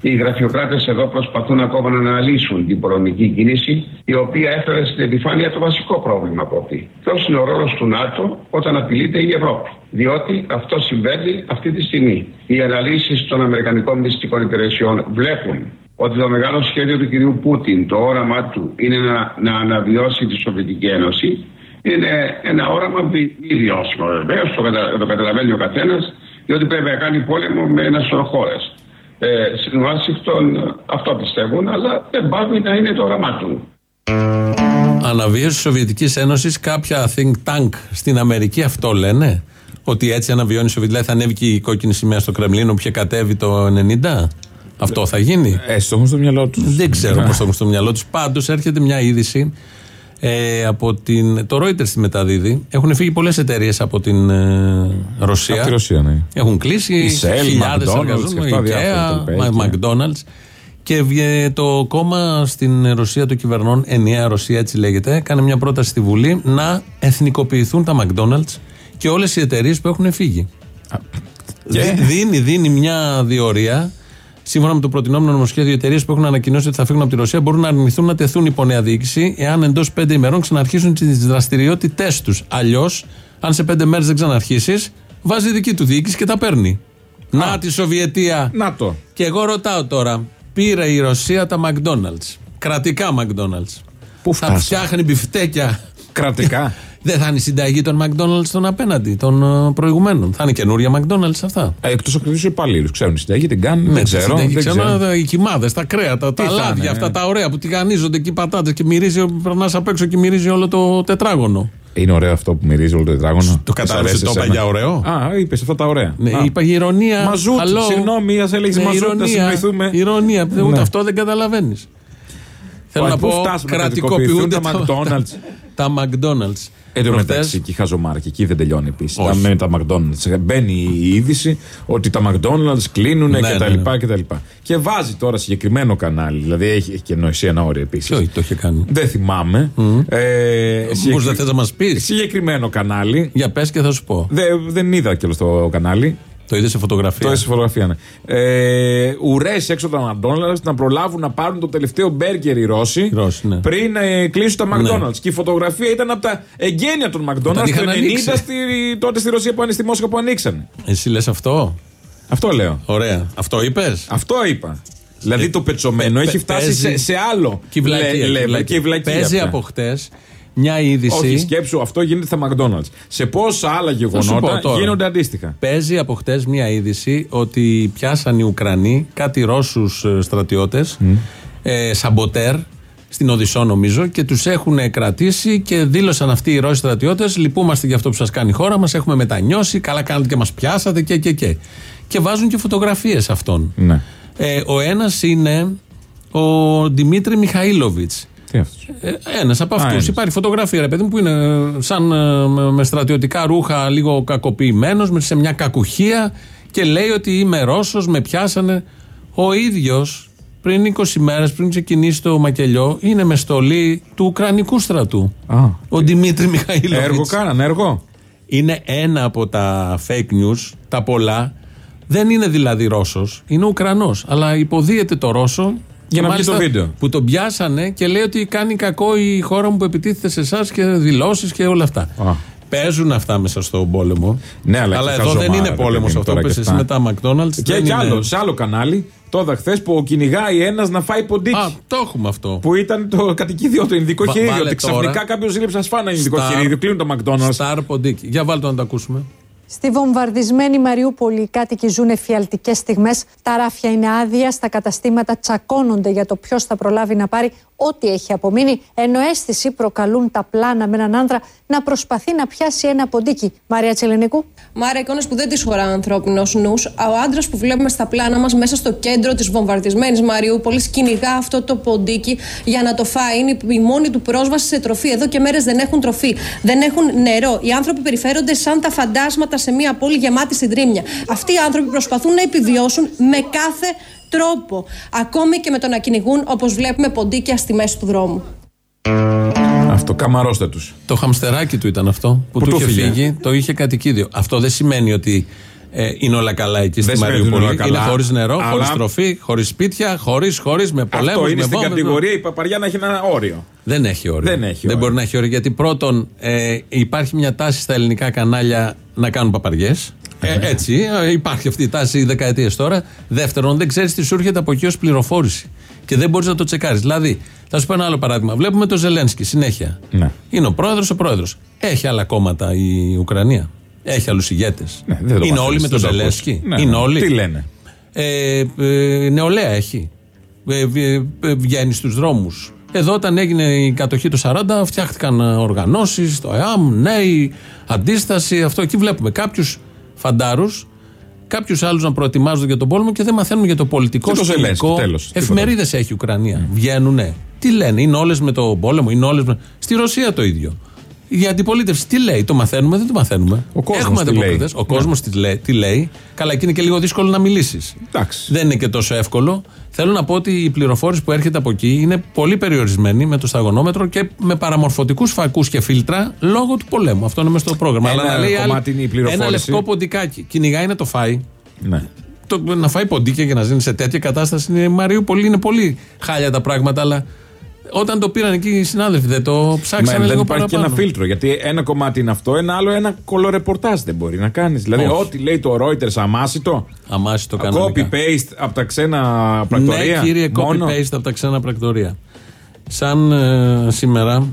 Οι γραφειοκράτες εδώ προσπαθούν ακόμα να αναλύσουν την πολωνική κίνηση, η οποία έφερε στην επιφάνεια το βασικό πρόβλημα από αυτή. Ποιος είναι ο ρόλος του ΝΑΤΟ όταν απειλείται η Ευρώπη; Διότι αυτό συμβαίνει αυτή τη στιγμή. Οι αναλύσεις των Αμερικανικών μυστικών υπηρεσιών βλέπουν ότι το μεγάλο σχέδιο του κυρίου Πούτιν, το όραμά του είναι να, να αναβιώσει τη Σοβιετική Ένωση. Είναι ένα όραμα μη βιώσιμο βεβαίως, το, κατα, το καταλαβαίνει ο καθένας, διότι πρέπει να κάνει πόλεμο με ένα σωρό χώρες. Ε, στην Ουάσιγκτον αυτό πιστεύουν, αλλά δεν πάβει να είναι το όραμά του. Αναβίωση τη Σοβιετικής Ένωσης, κάποια think tank στην Αμερική αυτό λένε; Ότι έτσι αναβιώνει η Σοβιετική, θα ανέβει και η κόκκινη σημαία στο Κρεμλίνο που είχε κατέβει το 90. Αυτό θα γίνει; Ε, το έχουν στο μυαλό τους. Δεν ξέρω πώς το έχουν στο μυαλό τους. Πάντως έρχεται μια είδηση ε, από την. Το Reuters τη μεταδίδει. Έχουν φύγει πολλές εταιρείες από την ε, Ρωσία. Από τη Ρωσία, ναι. Έχουν κλείσει χιλιάδες εργαζόμενοι. IKEA, McDonald's. Και το κόμμα στην Ρωσία των κυβερνών, ενιαία Ρωσία έτσι λέγεται, έκανε μια πρόταση στη Βουλή να εθνικοποιηθούν τα McDonald's και όλες οι εταιρείες που έχουν φύγει. Δίνει, δίνει μια διορία Σύμφωνα με το προτινόμενο νομοσχέδιο, οι εταιρείες που έχουν ανακοινώσει ότι θα φύγουν από τη Ρωσία μπορούν να αρνηθούν να τεθούν υπό νέα διοίκηση, εάν εντός πέντε ημερών ξαναρχίσουν τις δραστηριότητές τους. Αλλιώς, αν σε πέντε μέρες δεν ξαναρχίσεις, βάζει δική του διοίκηση και τα παίρνει. Να τη Σοβιετία. Να το. Και εγώ ρωτάω τώρα, πήρε η Ρωσία τα McDonald's; Κρατικά McDonald's. Πού θα φτιάχνει μπιφτέκια. Κρατικά. Δεν θα είναι η συνταγή των McDonald's των απέναντι, των uh, προηγουμένων. Θα είναι καινούρια McDonald's αυτά. Ε, Εκτός από τους υπαλλήλους. Ξέρουν τη συνταγή, την κάνουν. Ναι, δεν ξέρω. δεν ξέρω. ξέρω. Οι κοιμάδες, τα κρέατα, τα λάδια, αυτά τα ωραία που τηγανίζονται εκεί οι πατάτες και μυρίζει, περνάς απ' έξω και μυρίζει όλο το τετράγωνο. Είναι ωραίο αυτό που μυρίζει όλο το τετράγωνο. Το κατάλαβες το είπα για ωραίο; Α, είπες αυτά τα ωραία. Ναι, είπα για ηρωνία. Μαζούτ, συγγνώμη, ας έλεγες ναι, μαζούτ, να συνοηθούμε. Ηρωνία, ούτε ναι. αυτό δεν καταλαβαίνεις. Θέλω να πω, κρατικοποιούνται τα McDonald's. Τα McDonald's. Εν τω μεταξύ, και η χαζομάρκη εκεί δεν τελειώνει επίσης. Με τα McDonald's. Μπαίνει η είδηση ότι τα McDonald's κλείνουν ναι, κτλ. Ναι, ναι. Και, και βάζει τώρα συγκεκριμένο κανάλι. Δηλαδή έχει, έχει και νοησία ένα όριο επίσης. Ποιο το είχε κάνει. Δεν θυμάμαι. Mm. Ε, συγκεκρι... δεν θες να μας πεις; Συγκεκριμένο κανάλι. Για πες και θα σου πω. Δε, δεν είδα κιόλας το κανάλι. Το είδες σε φωτογραφία; Το είδε σε φωτογραφία, ναι. Ε, Ουρές έξω από τα McDonald's να προλάβουν να πάρουν το τελευταίο μπέργκερ οι Ρώσοι, Ρώσοι ναι. πριν ε, κλείσουν τα McDonald's. Ναι. Και η φωτογραφία ήταν από τα εγγένεια των McDonald's το 90 στη, τότε στη Ρωσία που είναι στη Μόσχα που ανοίξαν. Εσύ λες αυτό; Αυτό λέω. Ωραία. Αυτό είπες; Αυτό είπα. Δηλαδή το πετσομένο έχει φτάσει σε, σε άλλο level. Παίζει από χτες μια είδηση. Όχι, σκέψου, αυτό γίνεται στα McDonald's. Σε πόσα άλλα γεγονότα γίνονται αντίστοιχα. Παίζει από χτες μια είδηση ότι πιάσαν οι Ουκρανοί κάτι Ρώσους ε, στρατιώτες, mm. ε, σαμποτέρ, στην Οδυσσό νομίζω, και τους έχουν κρατήσει και δήλωσαν αυτοί οι Ρώσοι στρατιώτες: Λυπούμαστε για αυτό που σας κάνει η χώρα μας, έχουμε μετανιώσει, καλά κάνετε και μας πιάσατε και και και. Και βάζουν και φωτογραφίες αυτών. Ναι. Ε, ο ένας είναι ο Δημήτρη Μιχαήλοβιτς τι αυτός. Ε, Ένας από αυτούς. Υπάρχει φωτογραφία, ρε παιδί μου, που είναι σαν ε, με στρατιωτικά ρούχα, λίγο κακοποιημένος, σε μια κακουχία και λέει ότι είμαι Ρώσος, με πιάσανε. Ο ίδιος πριν 20 μέρες, πριν ξεκινήσει το μακελιό, είναι με στολή του Ουκρανικού στρατού. Α. Ο Δημήτρη Μιχαήλοβιτ. Έργο κάνανε, έργο. Είναι ένα από τα fake news, τα πολλά. Δεν είναι δηλαδή Ρώσος, είναι Ουκρανός. Αλλά υποδίεται το Ρώσο για να βγει το βίντεο. Που τον πιάσανε και λέει ότι κάνει κακό η χώρα μου που επιτίθεται σε εσάς και δηλώσεις και όλα αυτά. Α. Παίζουν αυτά μέσα στον πόλεμο. Ναι, αλλά, αλλά εδώ δεν είναι πόλεμος αυτό που εσύ με τα McDonald's. Και, και άλλο, σε άλλο κανάλι, το είδα χθες που κυνηγάει ένας να φάει ποντίκι. Α, το έχουμε αυτό. Που ήταν το κατοικίδιο, το ειδικό χειρίδιο. Ότι ξαφνικά κάποιος ζήλεψε ασφάνα ειδικό χειρίδιο. Κλείνουν το McDonald's. Σταρ ποντίκι. Για βάλτε να το ακούσουμε. Στη βομβαρδισμένη Μαριούπολη οι κάτοικοι ζουν εφιαλτικέ στιγμές. Τα ράφια είναι άδεια, στα καταστήματα τσακώνονται για το ποιος θα προλάβει να πάρει ό,τι έχει απομείνει, ενώ αίσθηση προκαλούν τα πλάνα με έναν άνδρα να προσπαθεί να πιάσει ένα ποντίκι. Μαρία Τσελενικού. Μάρια, εικόνες που δεν τη χωρά ανθρώπινος νους. Ο άντρας που βλέπουμε στα πλάνα μας μέσα στο κέντρο της βομβαρδισμένης Μαριούπολης κυνηγά αυτό το ποντίκι για να το φάει. Είναι η μόνη του πρόσβαση σε τροφή. Εδώ και μέρες δεν έχουν τροφή, δεν έχουν νερό. Οι άνθρωποι περιφέρονται σαν τα φαντάσματα σε μια πόλη γεμάτη συντρίμια. Αυτοί οι άνθρωποι προσπαθούν να επιβιώσουν με κάθε τρόπο. Ακόμη και με το να κυνηγούν, όπως βλέπουμε, ποντίκια στη μέση του δρόμου. Αυτό, καμαρώστε τους. Το χαμστεράκι του ήταν αυτό που, που του είχε φύγει, το είχε κατοικίδιο. Αυτό δεν σημαίνει ότι ε, είναι όλα καλά εκεί στη Μαριούπολη. Είναι, είναι χωρίς νερό, αλλά... χωρίς τροφή, χωρίς σπίτια, χωρίς, χωρίς με πολέμους. Αυτό είναι στην κατηγορία η παπαριά να έχει ένα όριο. Δεν έχει όριο. Δεν, έχει δεν μπορεί να έχει όριο γιατί πρώτον ε, υπάρχει μια τάση στα ελληνικά κανάλια να κάνουν παπαριές. Ε, έτσι, ε, υπάρχει αυτή η τάση δεκαετίες τώρα. Δεύτερον, δεν ξέρεις τι σου έρχεται από εκεί ως πληροφόρηση. Και δεν μπορείς να το τσεκάρεις. Δηλαδή, θα σου πω ένα άλλο παράδειγμα. Βλέπουμε τον Ζελένσκι συνέχεια. Ναι. Είναι ο πρόεδρος ο πρόεδρος. Έχει άλλα κόμματα η Ουκρανία. Έχει άλλους ηγέτες. Ναι, είναι όλοι με τον Ζελένσκι; Ναι, είναι ναι. όλοι; Τι λένε; Ε, ε, νεολαία έχει. Ε, ε βγαίνει στους δρόμους. Εδώ, όταν έγινε η κατοχή του 40, φτιάχτηκαν οργανώσεις, το ΕΑΜ, νέοι, αντίσταση. Αυτό εκεί βλέπουμε κάποιους φαντάρους, κάποιους άλλους να προετοιμάζονται για τον πόλεμο και δεν μαθαίνουν για το πολιτικό σκηνικό. Εφημερίδες έχει η Ουκρανία. Mm. Βγαίνουνε. Τι λένε, είναι όλες με το πόλεμο, είναι όλες. Με... Στη Ρωσία το ίδιο. Η αντιπολίτευση τι λέει, το μαθαίνουμε, δεν το μαθαίνουμε. Ο κόσμος τι λέει. Ο κόσμος τι, λέει, τι λέει. Καλά, εκεί είναι και λίγο δύσκολο να μιλήσεις. Δεν είναι και τόσο εύκολο. Θέλω να πω ότι η πληροφόρηση που έρχεται από εκεί είναι πολύ περιορισμένη με το σταγονόμετρο και με παραμορφωτικούς φακούς και φίλτρα λόγω του πολέμου. Αυτό είναι μέσα στο πρόγραμμα. Ένα, Αλλά να λέει άλλη, ένα λευκό ποντικάκι. Κυνηγάει να το φάει. Ναι. Το, να φάει ποντίκια και να ζει σε τέτοια κατάσταση είναι Μαριούπολη. Είναι πολύ χάλια τα πράγματα, αλλά όταν το πήραν εκεί οι συνάδελφοι, δεν το ψάξανε λίγο δεν υπάρχει και ένα φίλτρο. Γιατί ένα κομμάτι είναι αυτό, ένα άλλο ένα κολορεπορτάζ δεν μπορεί να κάνεις. Δηλαδή, ό,τι λέει το Reuters αμάσιτο. Αμάσιτο κανονικά. Copy-paste από τα ξένα πρακτορία. Ναι, κύριε, copy-paste από τα ξένα πρακτορία. Σαν ε, σήμερα,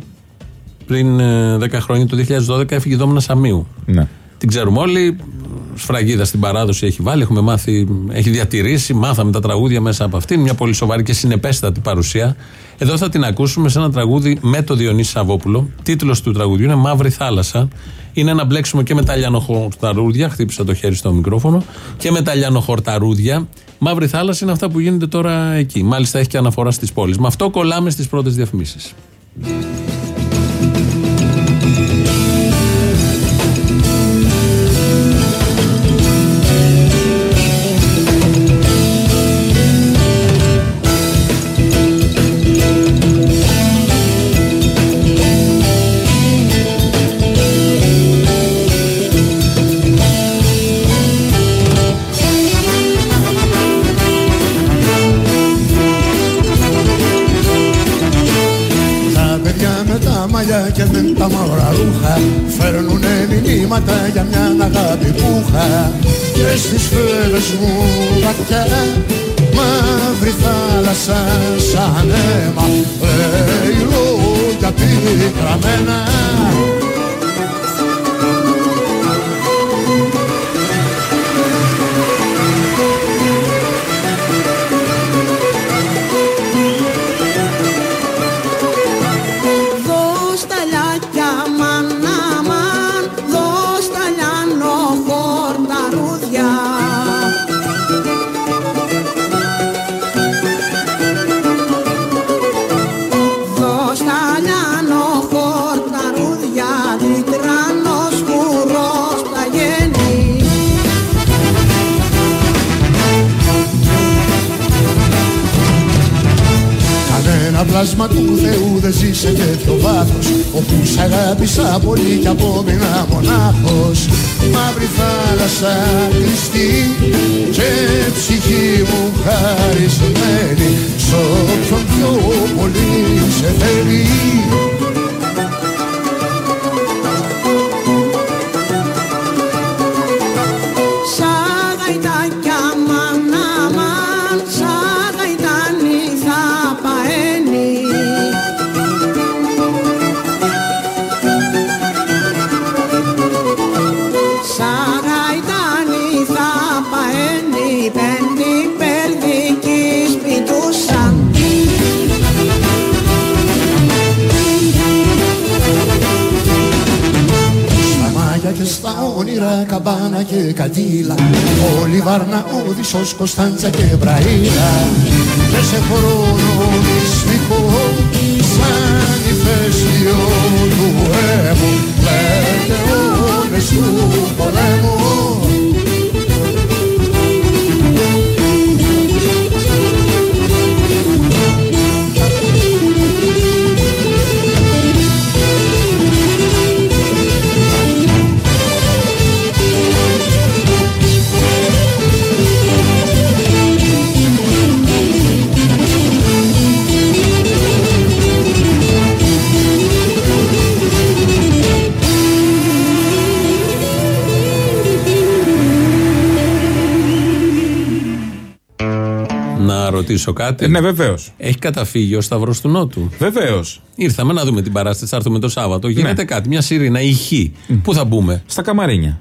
πριν 10 ε, χρόνια, το 2012, έφυγε η Δόμνα Σαμίου. Ναι. Την ξέρουμε όλοι. Σφραγίδα στην παράδοση έχει βάλει, έχουμε μάθει, έχει διατηρήσει, μάθαμε τα τραγούδια μέσα από αυτήν. Μια πολύ σοβαρή και συνεπέστατη παρουσία. Εδώ θα την ακούσουμε σε ένα τραγούδι με το Διονύση Σαββόπουλο. Τίτλος του τραγουδιού είναι Μαύρη Θάλασσα. Είναι ένα μπλέξιμο και με τα λιανοχορταρούδια. Χτύπησα το χέρι στο μικρόφωνο. Και με τα λιανοχορταρούδια. Μαύρη θάλασσα είναι αυτά που γίνεται τώρα εκεί. Μάλιστα έχει και αναφορά στις πόλεις. Με αυτό κολλάμε στις πρώτες διαφημίσεις. Μου χαρισμένη Σ' όποιον πιο πολύ σε θέλει και κατήλα Όλη Βάρνα, Όδυσσος, Κωνσταντσα και Μπραήλα Και σε χρόνο μυστικό σαν ηφαίστειο του έμου Λέτε όλες του πολέμου ρωτήσω κάτι. Ε, ναι, βεβαίως. Έχει καταφύγει ο Σταυρό του Νότου. Βεβαίως. Ήρθαμε να δούμε την παράσταση, θα έρθουμε το Σάββατο. Γίνεται ναι. κάτι, μια σιρήνα, ηχή. Mm. Πού θα μπούμε; Στα καμαρίνια.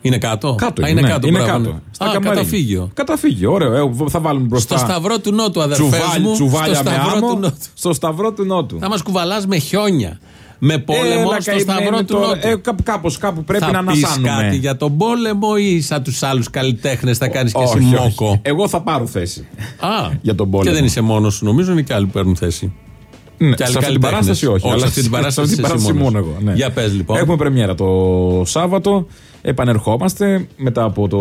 Είναι κάτω; Κάτω Α, είναι, ναι, κάτω. Είναι κάτω. Στα Α, καταφύγιο. Καταφύγιο, ωραίο. Ε, θα βάλουμε μπροστά. Στο Σταυρό του Νότου, αδερφές μου. Τσουβάλια στο Σταυρό άμμο, του Νότου. Στο Σταυρό του Νότου. Θα μας κουβαλάς με χιόνια με πόλεμο ε, στο Σταυρό του Νότου. Ε, κάπως, κάπου πρέπει θα να ανασάνουμε. κάτι για τον πόλεμο ή σαν τους άλλους καλλιτέχνες θα κάνεις και εσύ μόκο; Εγώ θα πάρω θέση. Α, για τον πόλεμο. Και δεν είσαι μόνος σου, νομίζω είναι και άλλοι που παίρνουν θέση. Ναι, και σε αυτή την παράσταση όχι. όχι αλλά σε αυτή την παράσταση, την παράσταση μόνος εγώ. Ναι. Για πες λοιπόν. Έχουμε πρεμιέρα το Σάββατο. Επανερχόμαστε μετά από το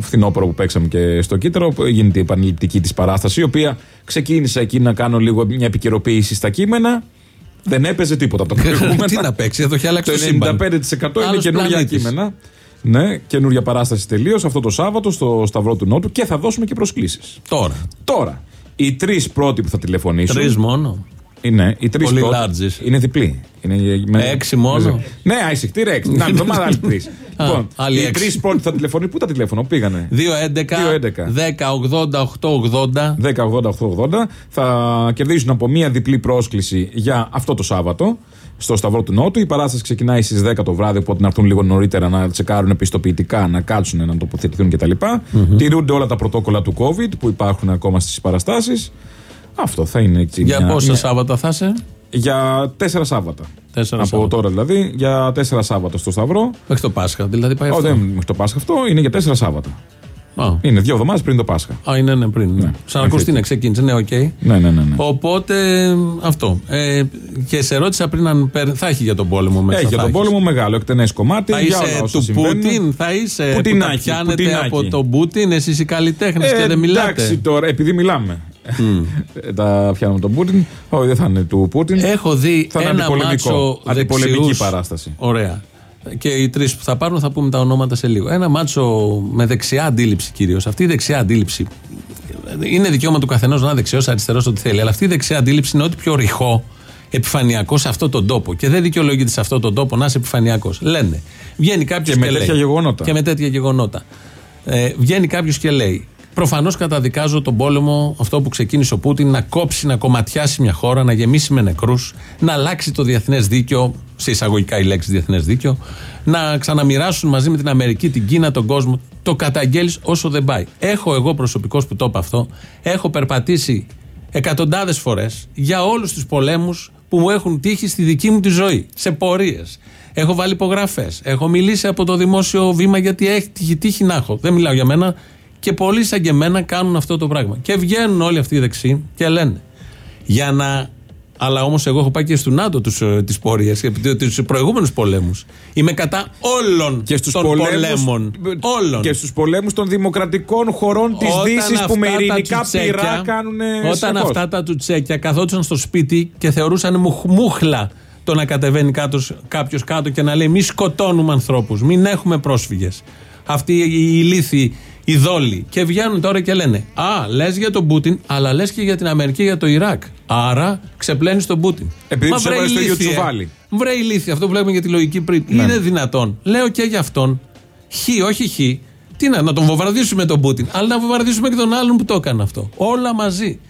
φθινόπωρο που παίξαμε και στο κύτταρο. Γίνεται η επαναληπτική της παράσταση, η οποία ξεκίνησε εκεί να κάνω λίγο μια επικαιροποίηση στα κείμενα. Δεν έπαιζε τίποτα από το προηγούμενο. Τι να παίξει, εδώ έχει αλλάξει το 95% είναι καινούργια κείμενα. Ναι, καινούργια παράσταση τελείως αυτό το Σάββατο στο Σταυρό του Νότου και θα δώσουμε και προσκλήσεις. Τώρα. Τώρα. Οι τρεις πρώτοι που θα τηλεφωνήσουν. Τρεις μόνο. Είναι οι τρεις πρώτοι. Είναι διπλή. Είναι με... Έξι μόνο; Ναι, άισιχτή, ρε, έξι. Να, εβδομάδα άλλη τρεις. Λοιπόν, οι τρεις πρώτοι θα τηλεφωνήσουν. Πού τα τηλέφωνο, πήγανε. 2-11 10-80-8-80. 10-80-8-80. Θα κερδίσουν από μία διπλή πρόσκληση για αυτό το Σάββατο στο Σταυρό του Νότου. Η παράσταση ξεκινάει στις 10 το βράδυ, οπότε να έρθουν λίγο νωρίτερα να τσεκάρουν πιστοποιητικά, να κάτσουν, να τοποθετηθούν κτλ. Mm-hmm. Τηρούνται όλα τα πρωτόκολλα του COVID που υπάρχουν ακόμα στις παραστάσεις. Αυτό θα είναι έτσι. Για πόσα μια... Σάββατα θα είσαι, Για τέσσερα Σάββατα. Τέσσερα Από Σάββατα. τώρα δηλαδή, για τέσσερα Σάββατα στο Σταυρό. Μέχρι το Πάσχα, δηλαδή πάει αυτό. Όχι, δεν μέχρι το Πάσχα αυτό, είναι για τέσσερα Σάββατα. Α. Είναι δύο εβδομάδες πριν το Πάσχα. Α, είναι ναι, πριν. Ναι. Σαν να την ξεκίνησε, ναι, OK. Okay. Ναι, ναι, ναι, ναι. Οπότε αυτό. Ε, και σε ρώτησα πριν αν θα έχει για τον πόλεμο μέσα. Έχει για τον πόλεμο μεγάλο, εκτενές κομμάτι. Θα είσαι του Πούτιν, θα είσαι. Πουτινάκι, που πιάνετε πουτινάκι. από τον Πούτιν, εσείς οι καλλιτέχνες ε, και δεν μιλάτε. Εντάξει τώρα, επειδή μιλάμε. Mm. τα πιάνουμε τον Πούτιν. Όχι, δεν θα είναι του Πούτιν. Έχω δει θα ένα μάτσο αντιπολεμική παράσταση. Ωραία. Και οι τρεις που θα πάρουν θα πούμε τα ονόματα σε λίγο. Ένα μάτσο με δεξιά αντίληψη κυρίως. Αυτή η δεξιά αντίληψη είναι δικαίωμα του καθενός να είναι δεξιός, αριστερός, ό,τι θέλει. Αλλά αυτή η δεξιά αντίληψη είναι ό,τι πιο ρηχό, επιφανειακό σε αυτόν τον τόπο. Και δεν δικαιολογείται σε αυτόν τον τόπο να είσαι επιφανειακός. Λένε. Βγαίνει κάποιος και, και, με τέτοια γεγονότα. Και με τέτοια γεγονότα. Ε, βγαίνει κάποιος και λέει: Προφανώς καταδικάζω τον πόλεμο, αυτό που ξεκίνησε ο Πούτιν, να κόψει, να κομματιάσει μια χώρα, να γεμίσει με νεκρούς, να αλλάξει το διεθνές δίκαιο, σε εισαγωγικά η λέξη διεθνές δίκαιο, να ξαναμοιράσουν μαζί με την Αμερική, την Κίνα, τον κόσμο. Το καταγγέλεις όσο δεν πάει. Έχω εγώ προσωπικό που το είπα αυτό, έχω περπατήσει εκατοντάδες φορές για όλους τους πολέμους που μου έχουν τύχει στη δική μου τη ζωή, σε πορείες. Έχω βάλει υπογραφές. Έχω μιλήσει από το δημόσιο βήμα γιατί έχει τύχει να έχω. Δεν μιλάω για μένα, και πολλοί σαν και εμένα κάνουν αυτό το πράγμα. Και βγαίνουν όλοι αυτοί οι δεξιοί και λένε για να. Αλλά όμως εγώ έχω πάει και στο ΝΑΤΟ ε, τις πορείες, τους προηγούμενους πολέμους. Είμαι κατά όλων και των πολέμων. Όλων. Και στους πολέμους των δημοκρατικών χωρών της Δύσης που με ειρηνικά πειρά κάνουν. Όταν αυτά τα τσέκια καθόντουσαν στο σπίτι και θεωρούσαν μούχλα το να κατεβαίνει κάποιος κάτω και να λέει Μη σκοτώνουμε ανθρώπους, μην έχουμε πρόσφυγες. Αυτοί οι ηλίθιοι οι δόλοι. Και βγαίνουν τώρα και λένε Α, λες για τον Πούτιν, αλλά λες και για την Αμερική για το Ιράκ. Άρα ξεπλένεις τον Πούτιν. Επειδή τους έβαλες το ίδιο τσουβάλι. Βρε ηλίθεια, αυτό που βλέπουμε για τη λογική πριν. Ναι. Είναι δυνατόν. Λέω και για αυτόν. Χ, όχι χ. Τι να, να τον βομβαρδίσουμε τον Πούτιν, αλλά να βομβαρδίσουμε και τον άλλον που το έκανε αυτό. Όλα μαζί.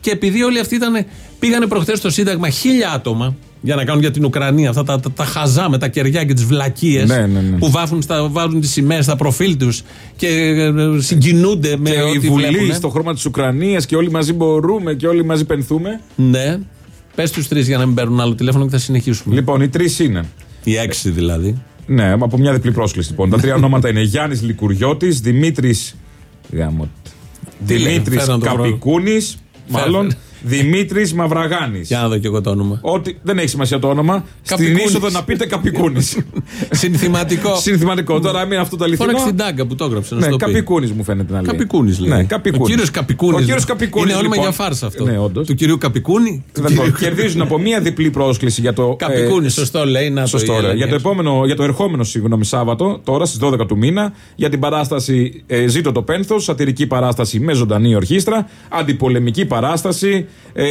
Και επειδή όλοι αυτοί ήταν, πήγανε προχθές στο Σύνταγμα χίλια άτομα, για να κάνουν για την Ουκρανία αυτά τα, τα, τα χαζά με τα κεριά και τις βλακίες ναι, ναι, ναι. που βάφουν στα, βάζουν τις σημαίες στα προφίλ τους και ε, συγκινούνται με και ό,τι η Βουλή βλέπουνε. στο χρώμα της Ουκρανίας και όλοι μαζί μπορούμε και όλοι μαζί πενθούμε. Ναι. Πες τους τρεις για να μην παίρνουν άλλο τηλέφωνο και θα συνεχίσουμε. Λοιπόν, οι τρεις είναι. Οι έξι δηλαδή. Ναι, από μια διπλή πρόσκληση λοιπόν. Τα τρία ονόματα είναι Γιάννης Λικουριώτης, Δημήτρης. Δημήτρης Καπικούνης. Μάλλον Δημήτρης Μαυραγάνης. Για να δω και εγώ το όνομα. Ότι δεν έχει σημασία το όνομα. Στην είσοδο να πείτε Καπικούνης. Συνθηματικό. Συνθηματικό. Τώρα μην αυτό το αληθινό. Φώναξε την τάγκα που το έγραψε. Ναι, Καπικούνης μου φαίνεται να λέει. Καπικούνης λέει. Ναι, Ο κύριος Καπικούνης. Ο κύριος Καπικούνης, Είναι όνομα λοιπόν. για φάρσα αυτό. Ναι, όντως. Του κυρίου Καπικούνη. Λοιπόν, Κερδίζουν από μία διπλή πρόσκληση για το. Καπικούνη, ε, σωστό λέει. Να Σωστό, το ωραία. έλεγες. Για το, επόμενο, για το ερχόμενο συγγνώμη, Σάββατο, τώρα στις 12 του μήνα, για την παράσταση ε, Ζήτω το Πένθος, σατυρική παράσταση με ζωντανή ορχήστρα, αντιπολεμική παράσταση, ε,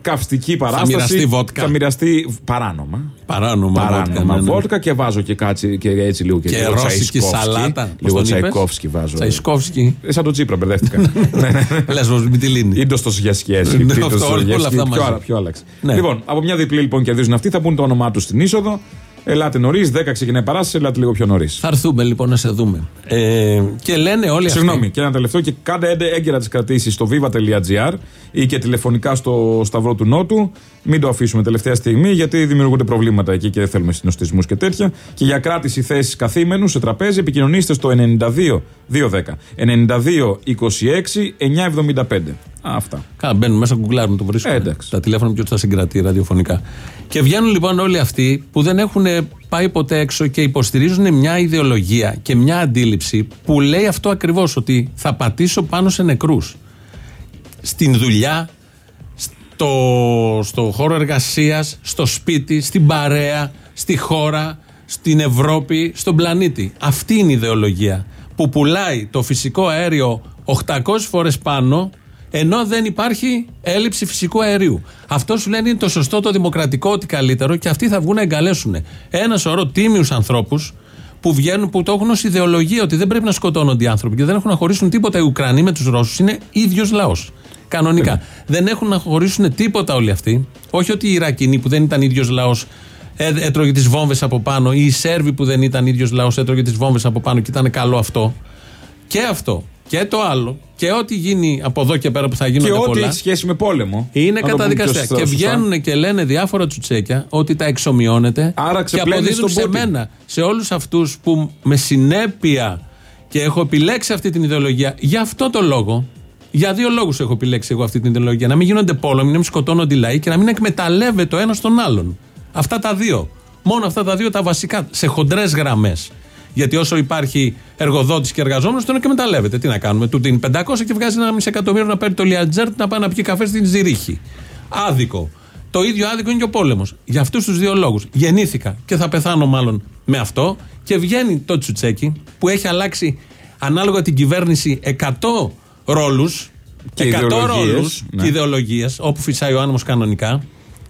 καυστική παράσταση. μοιραστεί βότκα. Θα μοιραστεί παράνομα. Παράνομα. Παράνομα βότκα, ναι, ναι. βότκα και βάζω και, κάτσι, και έτσι λίγο και, Και λίγο ρώσικη Τσαϊσκόφσκι. σαλάτα. Πώς Λίγο τον είπες; Τσαϊκόφσκι βάζω. Τσαϊσκόφσκι. Ε, σαν τον Τσίπρα μπερδεύτηκα. ναι, ναι. Λες με τη λίνη. Ή το στο Σιασκιέσκι. Ναι, αυτό, όλα αυτά μαζί. Πιο, πιο άλλαξε. Ναι. Λοιπόν, από μια διπλή λοιπόν κερδίζουν αυτοί, θα πούν το όνομά τους στην είσοδο. Ελάτε νωρίς, 10 ξεκινάει η παράσταση, ελάτε λίγο πιο νωρίς. Θα έρθουμε λοιπόν να σε δούμε. Ε, και λένε όλοι αυτοί. Συγγνώμη, και ένα τελευταίο και κάντε έντε- έγκαιρα τις κρατήσεις στο viva.gr ή και τηλεφωνικά στο Σταυρό του Νότου. Μην το αφήσουμε τελευταία στιγμή γιατί δημιουργούνται προβλήματα εκεί και δεν θέλουμε συνοστισμούς και τέτοια. Και για κράτηση θέση καθήμενους σε τραπέζι επικοινωνήστε στο 92 210 92 26 975. Αυτά. Καλά, μπαίνουν μέσα, γκουγκλάρουν, το βρίσκουν. Ε, εντάξει. τα τηλέφωνα ποιο τα συγκρατεί ραδιοφωνικά. Και βγαίνουν λοιπόν όλοι αυτοί που δεν έχουν πάει ποτέ έξω και υποστηρίζουν μια ιδεολογία και μια αντίληψη που λέει αυτό ακριβώς, ότι θα πατήσω πάνω σε νεκρούς. Στην δουλειά, στο, στο χώρο εργασίας, στο σπίτι, στην παρέα, στη χώρα, στην Ευρώπη, στον πλανήτη. Αυτή είναι η ιδεολογία που πουλάει το φυσικό αέριο 800 φορές πάνω ενώ δεν υπάρχει έλλειψη φυσικού αερίου. Αυτό σου λένε είναι το σωστό, το δημοκρατικό, ότι καλύτερο και αυτοί θα βγουν να εγκαλέσουν ένα σωρό τίμιους ανθρώπους που βγαίνουν, που το έχουν ως ιδεολογία ότι δεν πρέπει να σκοτώνονται οι άνθρωποι και δεν έχουν να χωρίσουν τίποτα οι Ουκρανοί με τους Ρώσους. Είναι ίδιος λαός. Κανονικά. Δεν έχουν να χωρίσουν τίποτα όλοι αυτοί. Όχι ότι οι Ιρακινοί που δεν ήταν ίδιος λαός έτρωγε τις βόμβες από πάνω ή οι Σέρβοι που δεν ήταν ίδιος λαός έτρωγε τις βόμβες από πάνω και ήταν καλό αυτό. Και αυτό. Και το άλλο. Και ό,τι γίνει από εδώ και πέρα που θα Και γίνονται ό,τι πολλά. έχει σχέση με πόλεμο. Είναι Να το πούμε καταδικαστέα. πιο Και σωστά. βγαίνουν και λένε διάφορα τσουτσέκια ότι τα εξομοιώνεται Άρα και ξεπλένεις αποδίδουν τον σε Πούτιν. μένα, σε όλους αυτούς που με συνέπεια και έχω επιλέξει αυτή την ιδεολογία για αυτό το λόγο. Για δύο λόγους έχω επιλέξει εγώ αυτή την ιδεολογία. Να μην γίνονται πόλεμοι, να μην σκοτώνονται οι λαοί και να μην εκμεταλλεύεται ο ένας τον άλλον. Αυτά τα δύο. Μόνο αυτά τα δύο τα βασικά, σε χοντρές γραμμές. Γιατί όσο υπάρχει εργοδότης και εργαζόμενος, τον εκμεταλλεύεται. Τι να κάνουμε, του δίνει 500 και βγάζει ένα μισό εκατομμύριο να παίρνει το Λιατζέρτ να πάει να πιει καφέ στην Ζηρίχη. Άδικο. Το ίδιο άδικο είναι και ο πόλεμος. Για αυτούς τους δύο λόγους. Γεννήθηκα και θα πεθάνω μάλλον με αυτό. Και βγαίνει το τσουτσέκι που έχει αλλάξει ανάλογα την κυβέρνηση 100 ρόλους. Και 100 ιδεολογίες, ρόλους ναι. και ιδεολογίες, όπου φυσάει ο άνεμος κανονικά.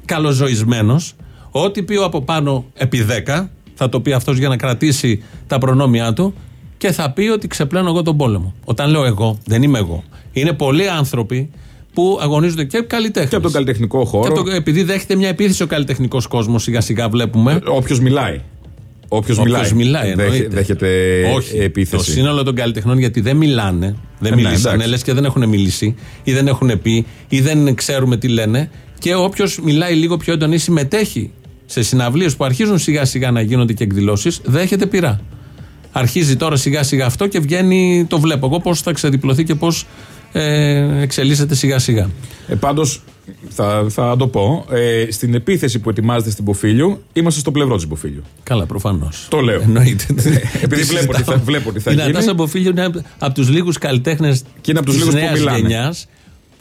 Καλοζωισμένος. Ό,τι πει ο από πάνω επί 10, θα το πει αυτός για να κρατήσει τα προνόμια του και θα πει ότι ξεπλένω εγώ τον πόλεμο. Όταν λέω εγώ, δεν είμαι εγώ. Είναι πολλοί άνθρωποι που αγωνίζονται και καλλιτέχνες. Και από τον καλλιτεχνικό χώρο. επειδή δέχεται μια επίθεση ο καλλιτεχνικός κόσμος, σιγά σιγά βλέπουμε. Όποιος μιλάει. Όποιος Όποιος μιλάει. μιλάει, Δέχε- εννοείται. Δέχεται Όχι. επίθεση. Το σύνολο των καλλιτεχνών γιατί δεν μιλάνε. Δεν Ε, ναι, μιλήσανε, εντάξει. λες και δεν έχουν μιλήσει ή δεν έχουν πει ή δεν ξέρουμε τι λένε. Και όποιος μιλάει λίγο πιο έντονα ή συμμετέχει σε συναυλίες που αρχίζουν σιγά σιγά να γίνονται και εκδηλώσεις, δέχεται πειρά. Αρχίζει τώρα σιγά σιγά αυτό και βγαίνει, το βλέπω εγώ πώς θα ξεδιπλωθεί και πώς ε, εξελίσσεται σιγά σιγά. Ε, Πάντως, θα, θα το πω, ε, στην επίθεση που ετοιμάζεται στην Ποφίλιο, είμαστε στο πλευρό της Ποφίλιο. Καλά, προφανώς. Το λέω. Εννοείται. Επειδή Τι βλέπω τι θα- συζητάω. βλέπω τι θα Η γίνει. Νατάσα Μποφίλιο είναι από τους λίγους καλλιτέχνες Και είναι από τους λίγους που μιλάνε. γενιάς.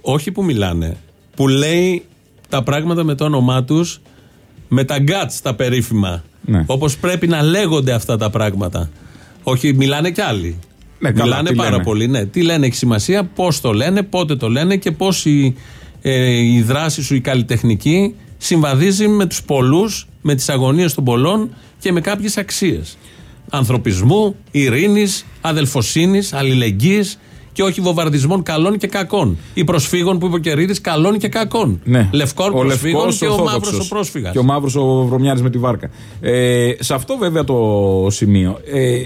Όχι που μιλάνε. Που λέει τα πράγματα με το όνομά τους με τα guts τα περίφημα. Ναι. Όπως πρέπει να λέγονται αυτά τα πράγματα. Όχι, μιλάνε κι άλλοι. Ναι, καλά, μιλάνε τι πάρα λένε. πολύ. Ναι. Τι λένε έχει σημασία, πώς το λένε, πότε το λένε και πώς η, ε, η δράση σου, η καλλιτεχνική, συμβαδίζει με τους πολλούς, με τις αγωνίες των πολλών και με κάποιες αξίες. Ανθρωπισμού, ειρήνης, αδελφοσύνης, αλληλεγγύης και όχι βομβαρδισμών καλών και κακών. Ή προσφύγων που είπε ο Κερίδης, καλών και κακών. Ναι. Λευκών Ο προσφύγων λευκός και ο Ορθόδοξος. μαύρος ο πρόσφυγας. Και ο μαύρος ο Βρωμιάρη με τη βάρκα. Ε, σε αυτό βέβαια το σημείο. Ε,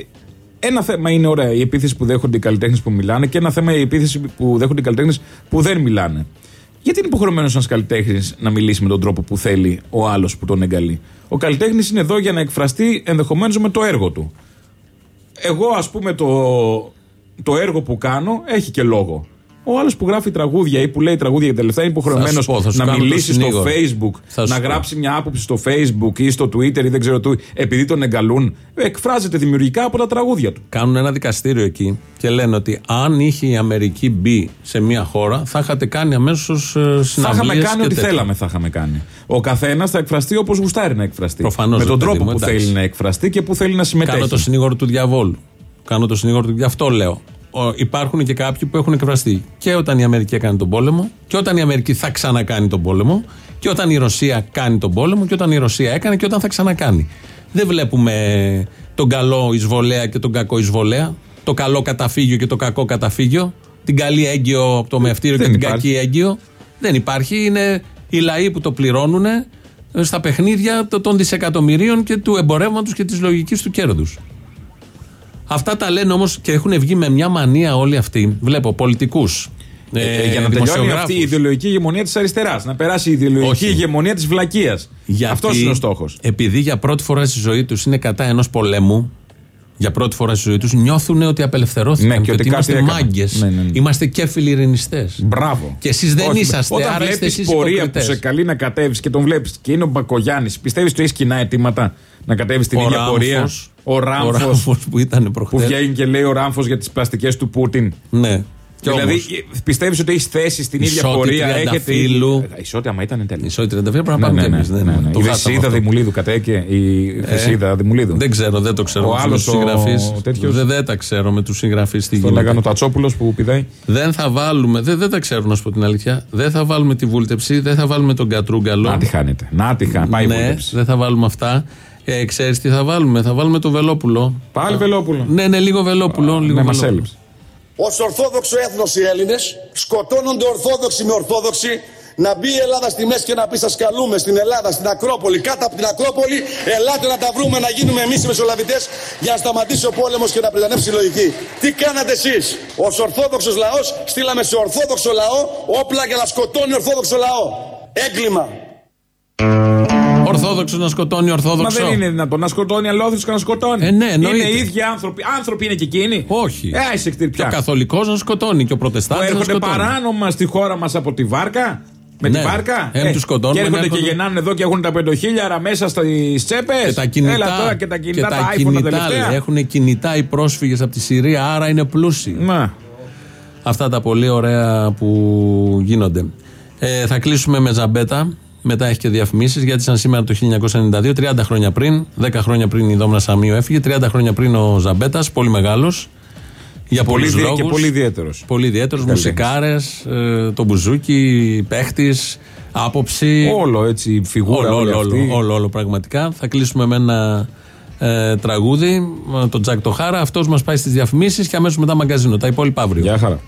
ένα θέμα είναι ωραία η επίθεση που δέχονται οι καλλιτέχνες που μιλάνε και ένα θέμα η επίθεση που δέχονται οι καλλιτέχνες που δεν μιλάνε. Γιατί είναι υποχρεωμένος ένας καλλιτέχνης να μιλήσει με τον τρόπο που θέλει ο άλλος που τον εγκαλεί; Ο καλλιτέχνης είναι εδώ για να εκφραστεί ενδεχομένως με το έργο του. Εγώ, ας πούμε, το, το έργο που κάνω έχει και λόγο. Ο άλλος που γράφει τραγούδια ή που λέει τραγούδια για τελευταία είναι υποχρεωμένος να μιλήσει στο Facebook, να γράψει μια άποψη στο Facebook ή στο Twitter ή δεν ξέρω τι, επειδή τον εγκαλούν. Εκφράζεται δημιουργικά από τα τραγούδια του. Κάνουν ένα δικαστήριο εκεί και λένε ότι αν είχε η Αμερική μπει σε μια χώρα, θα είχατε κάνει αμέσως συναντήσει. Θα είχαμε κάνει ό,τι θέλαμε, θα είχαμε κάνει. Ο καθένας θα εκφραστεί όπως γουστάρει να εκφραστεί. Προφανώς, με τον τρόπο που θέλει να εκφραστεί και που θέλει να συμμετέχει. Κάνω το συνήγορο του διαβόλου. Κάνω το συνήγορο του. Γι' αυτό λέω υπάρχουν και κάποιοι που έχουν εκφραστεί και όταν η Αμερική έκανε τον πόλεμο και όταν η Αμερική θα ξανακάνει τον πόλεμο και όταν η Ρωσία κάνει τον πόλεμο και όταν η Ρωσία έκανε και όταν θα ξανακάνει. Δεν βλέπουμε τον καλό εισβολέα και τον κακό εισβολέα, το καλό καταφύγιο και το κακό καταφύγιο, την καλή έγκυο από το μευτήριο και την κακή έγκυο. Δεν υπάρχει. Είναι οι λαοί που το πληρώνουν στα παιχνίδια των δισεκατομμυρίων και του εμπορεύματος και της λογικής του κέρδους. Αυτά τα λένε όμως και έχουν βγει με μια μανία όλοι αυτοί. Βλέπω πολιτικούς. Ε, ε, για να τελειώνει αυτή η ιδεολογική ηγεμονία της αριστεράς. Να περάσει η ιδεολογική Όχι. ηγεμονία της βλακείας. Αυτός είναι ο στόχος. Επειδή για πρώτη φορά στη ζωή τους είναι κατά ενός πολέμου, για πρώτη φορά στη ζωή τους νιώθουν ότι απελευθερώθηκαν. Ναι, και, ότι, είμαστε μάγκες. Ναι, ναι, ναι. Είμαστε κέφιλοι ειρηνιστές. Μπράβο. Και εσείς δεν Όχι, είσαστε. Όταν βλέπεις πορεία που σε καλεί να κατέβεις και τον βλέπεις και είναι ο Μπακογιάννης, πιστεύεις ότι έχει κοινά αιτήματα να κατέβεις στην ίδια πορεία; Ο Ράμφος που ήταν προχθέ. Που βγαίνει και λέει ο Ράμφος για τις πλαστικές του Πούτιν. Ναι. δηλαδή πιστεύεις ότι έχεις θέση στην ίδια πορεία. Έχετε. Φίλου. Ισότητα, άμα ήταν τέλειος. Ισότητα τριανταφύλου πρέπει να πάμε ναι, ναι, ναι, ναι, Η Δεσίδα Δημουλίδου κατέκε. Η Δεσίδα Δημουλίδου. Δεν ξέρω, δεν το ξέρω. Ο άλλος συγγραφή. Δεν τα ξέρω με τους συγγραφείς στη Το λέγανε ο Τατσόπουλο που πηδάει. Δεν θα βάλουμε. Δεν τα ξέρω να σου πω την αλήθεια. Δεν θα βάλουμε τη βούλτεψη, δεν θα βάλουμε τον Κατρούγκαλο. Να τη χάνετε. Να τη χάνετε. Δεν θα βάλουμε αυτά. Ε, Ξέρεις τι θα βάλουμε, θα βάλουμε το Βελόπουλο. Πάλι Βελόπουλο. Ναι, ναι, λίγο Βελόπουλο. Α, λίγο ναι, μα έλειψε. Ω Ορθόδοξο έθνος οι Έλληνες σκοτώνονται Ορθόδοξοι με Ορθόδοξοι να μπει η Ελλάδα στη μέση και να πει σας καλούμε στην Ελλάδα, στην Ακρόπολη, κάτω από την Ακρόπολη. Ελάτε να τα βρούμε, να γίνουμε εμείς οι μεσολαβητές για να σταματήσει ο πόλεμος και να πλανέψει η λογική. Τι κάνατε εσείς, ως Ορθόδοξος λαός, στείλαμε σε Ορθόδοξο λαό όπλα για να σκοτώνει Ορθόδοξο λαό. Έγκλημα. Ορθόδοξος να σκοτώνει Ορθόδοξο; Μα δεν είναι δυνατόν να σκοτώνει αλόθρησκο και να σκοτώνει. Ε, ναι, είναι οι ίδιοι άνθρωποι. Άνθρωποι είναι και εκείνοι. Όχι. Ε, είσαι και ο καθολικός να σκοτώνει και ο προτεστάτη. Έρχονται παράνομα στη χώρα μας από τη βάρκα; Με ναι. τη βάρκα. Ε, τους σκοτώνουν, και έρχονται και γεννάνε εδώ και έχουν τα πεντοχίλιαρα μέσα στις τσέπες. Και τα κινητά. Έλα τώρα και τα κινητά. Και τα, τα κινητά έχουν κινητά οι πρόσφυγες από τη Συρία, άρα είναι πλούσιοι. Μα. Αυτά τα πολύ ωραία που γίνονται. Ε, θα κλείσουμε με ζαμπέτα. Μετά έχει και διαφημίσεις γιατί σαν σήμερα το 1992, 30 χρόνια πριν, 10 χρόνια πριν η Δόμνα Σαμίου έφυγε, 30 χρόνια πριν ο Ζαμπέτας, πολύ μεγάλος. Για πολλούς λόγου. Και πολύ ιδιαίτερος. Πολύ ιδιαίτερος. Μουσικάρες, ε, το μπουζούκι, παίχτης, άποψη. Όλο έτσι, φιγούρα. Όλο, όλο, όλο, όλο, όλο, πραγματικά. Θα κλείσουμε με ένα ε, τραγούδι, τον Τζακ Τοχάρα. Αυτός μας πάει στις διαφημίσεις και αμέσως μετά μαγκαζίνο. Τα υπόλοιπα αύριο. Γεια χαρά.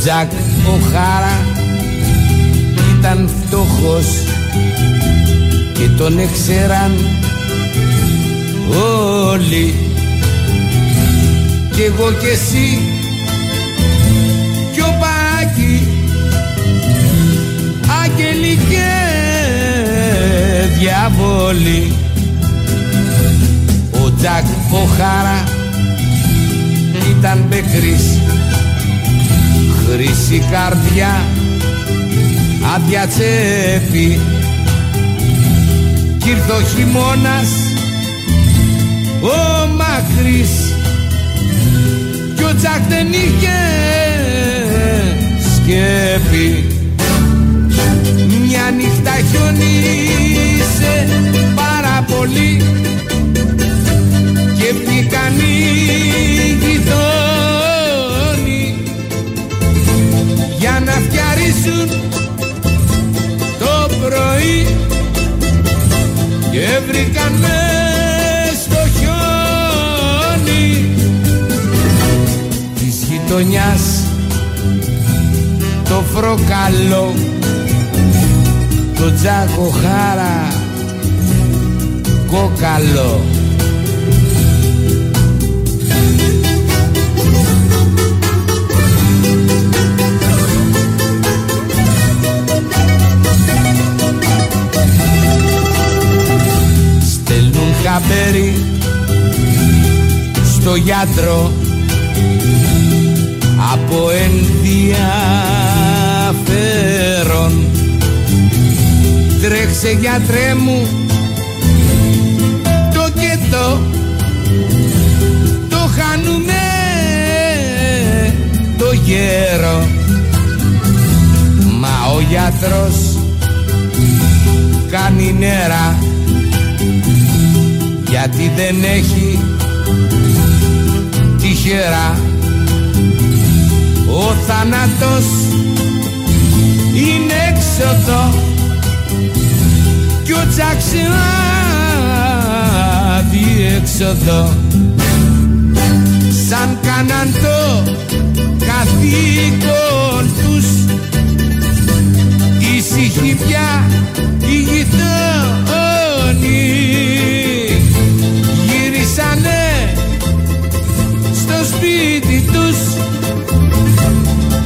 Τζακ ο Χάρα ήταν φτωχός και τον έξεραν όλοι. Κι εγώ κι εσύ κι ο Πάκη άγγελοι και διαβόλοι. Ο Τζακ ο Χάρα ήταν μπεκρής χρυσή καρδιά άδεια τσέπη κι ήρθε ο χειμώνας ο μακρύς. Κι ο Τζακ δεν είχε σκέπη. Μια νύχτα χιονίσε πάρα πολύ. Και πήγαν οι φτιαρίσουν το πρωί και βρήκαν μες στο χιόνι της γειτονιάς το φροκαλό το τζάκο χάρα κόκαλο Στέλνουν χαμπέρι στο γιατρό από ενδιαφέρον. Τρέξε γιατρέ μου το και το το χάνουμε το γέρο. Μα ο γιατρός κάνει νερά γιατί δεν έχει τυχερά ο θάνατος είναι έξοδο κι ο τσάξινα διέξοδο σαν κάναν το καθήκον τους ήσυχοι πια οι γειτόνοι σπίτι τους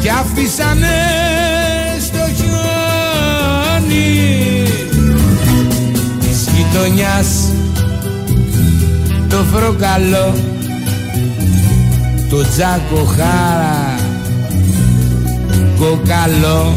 και αφήσανε στο χιόνι της γειτονιάς το φροκαλό το τζάκο χάρα κοκαλό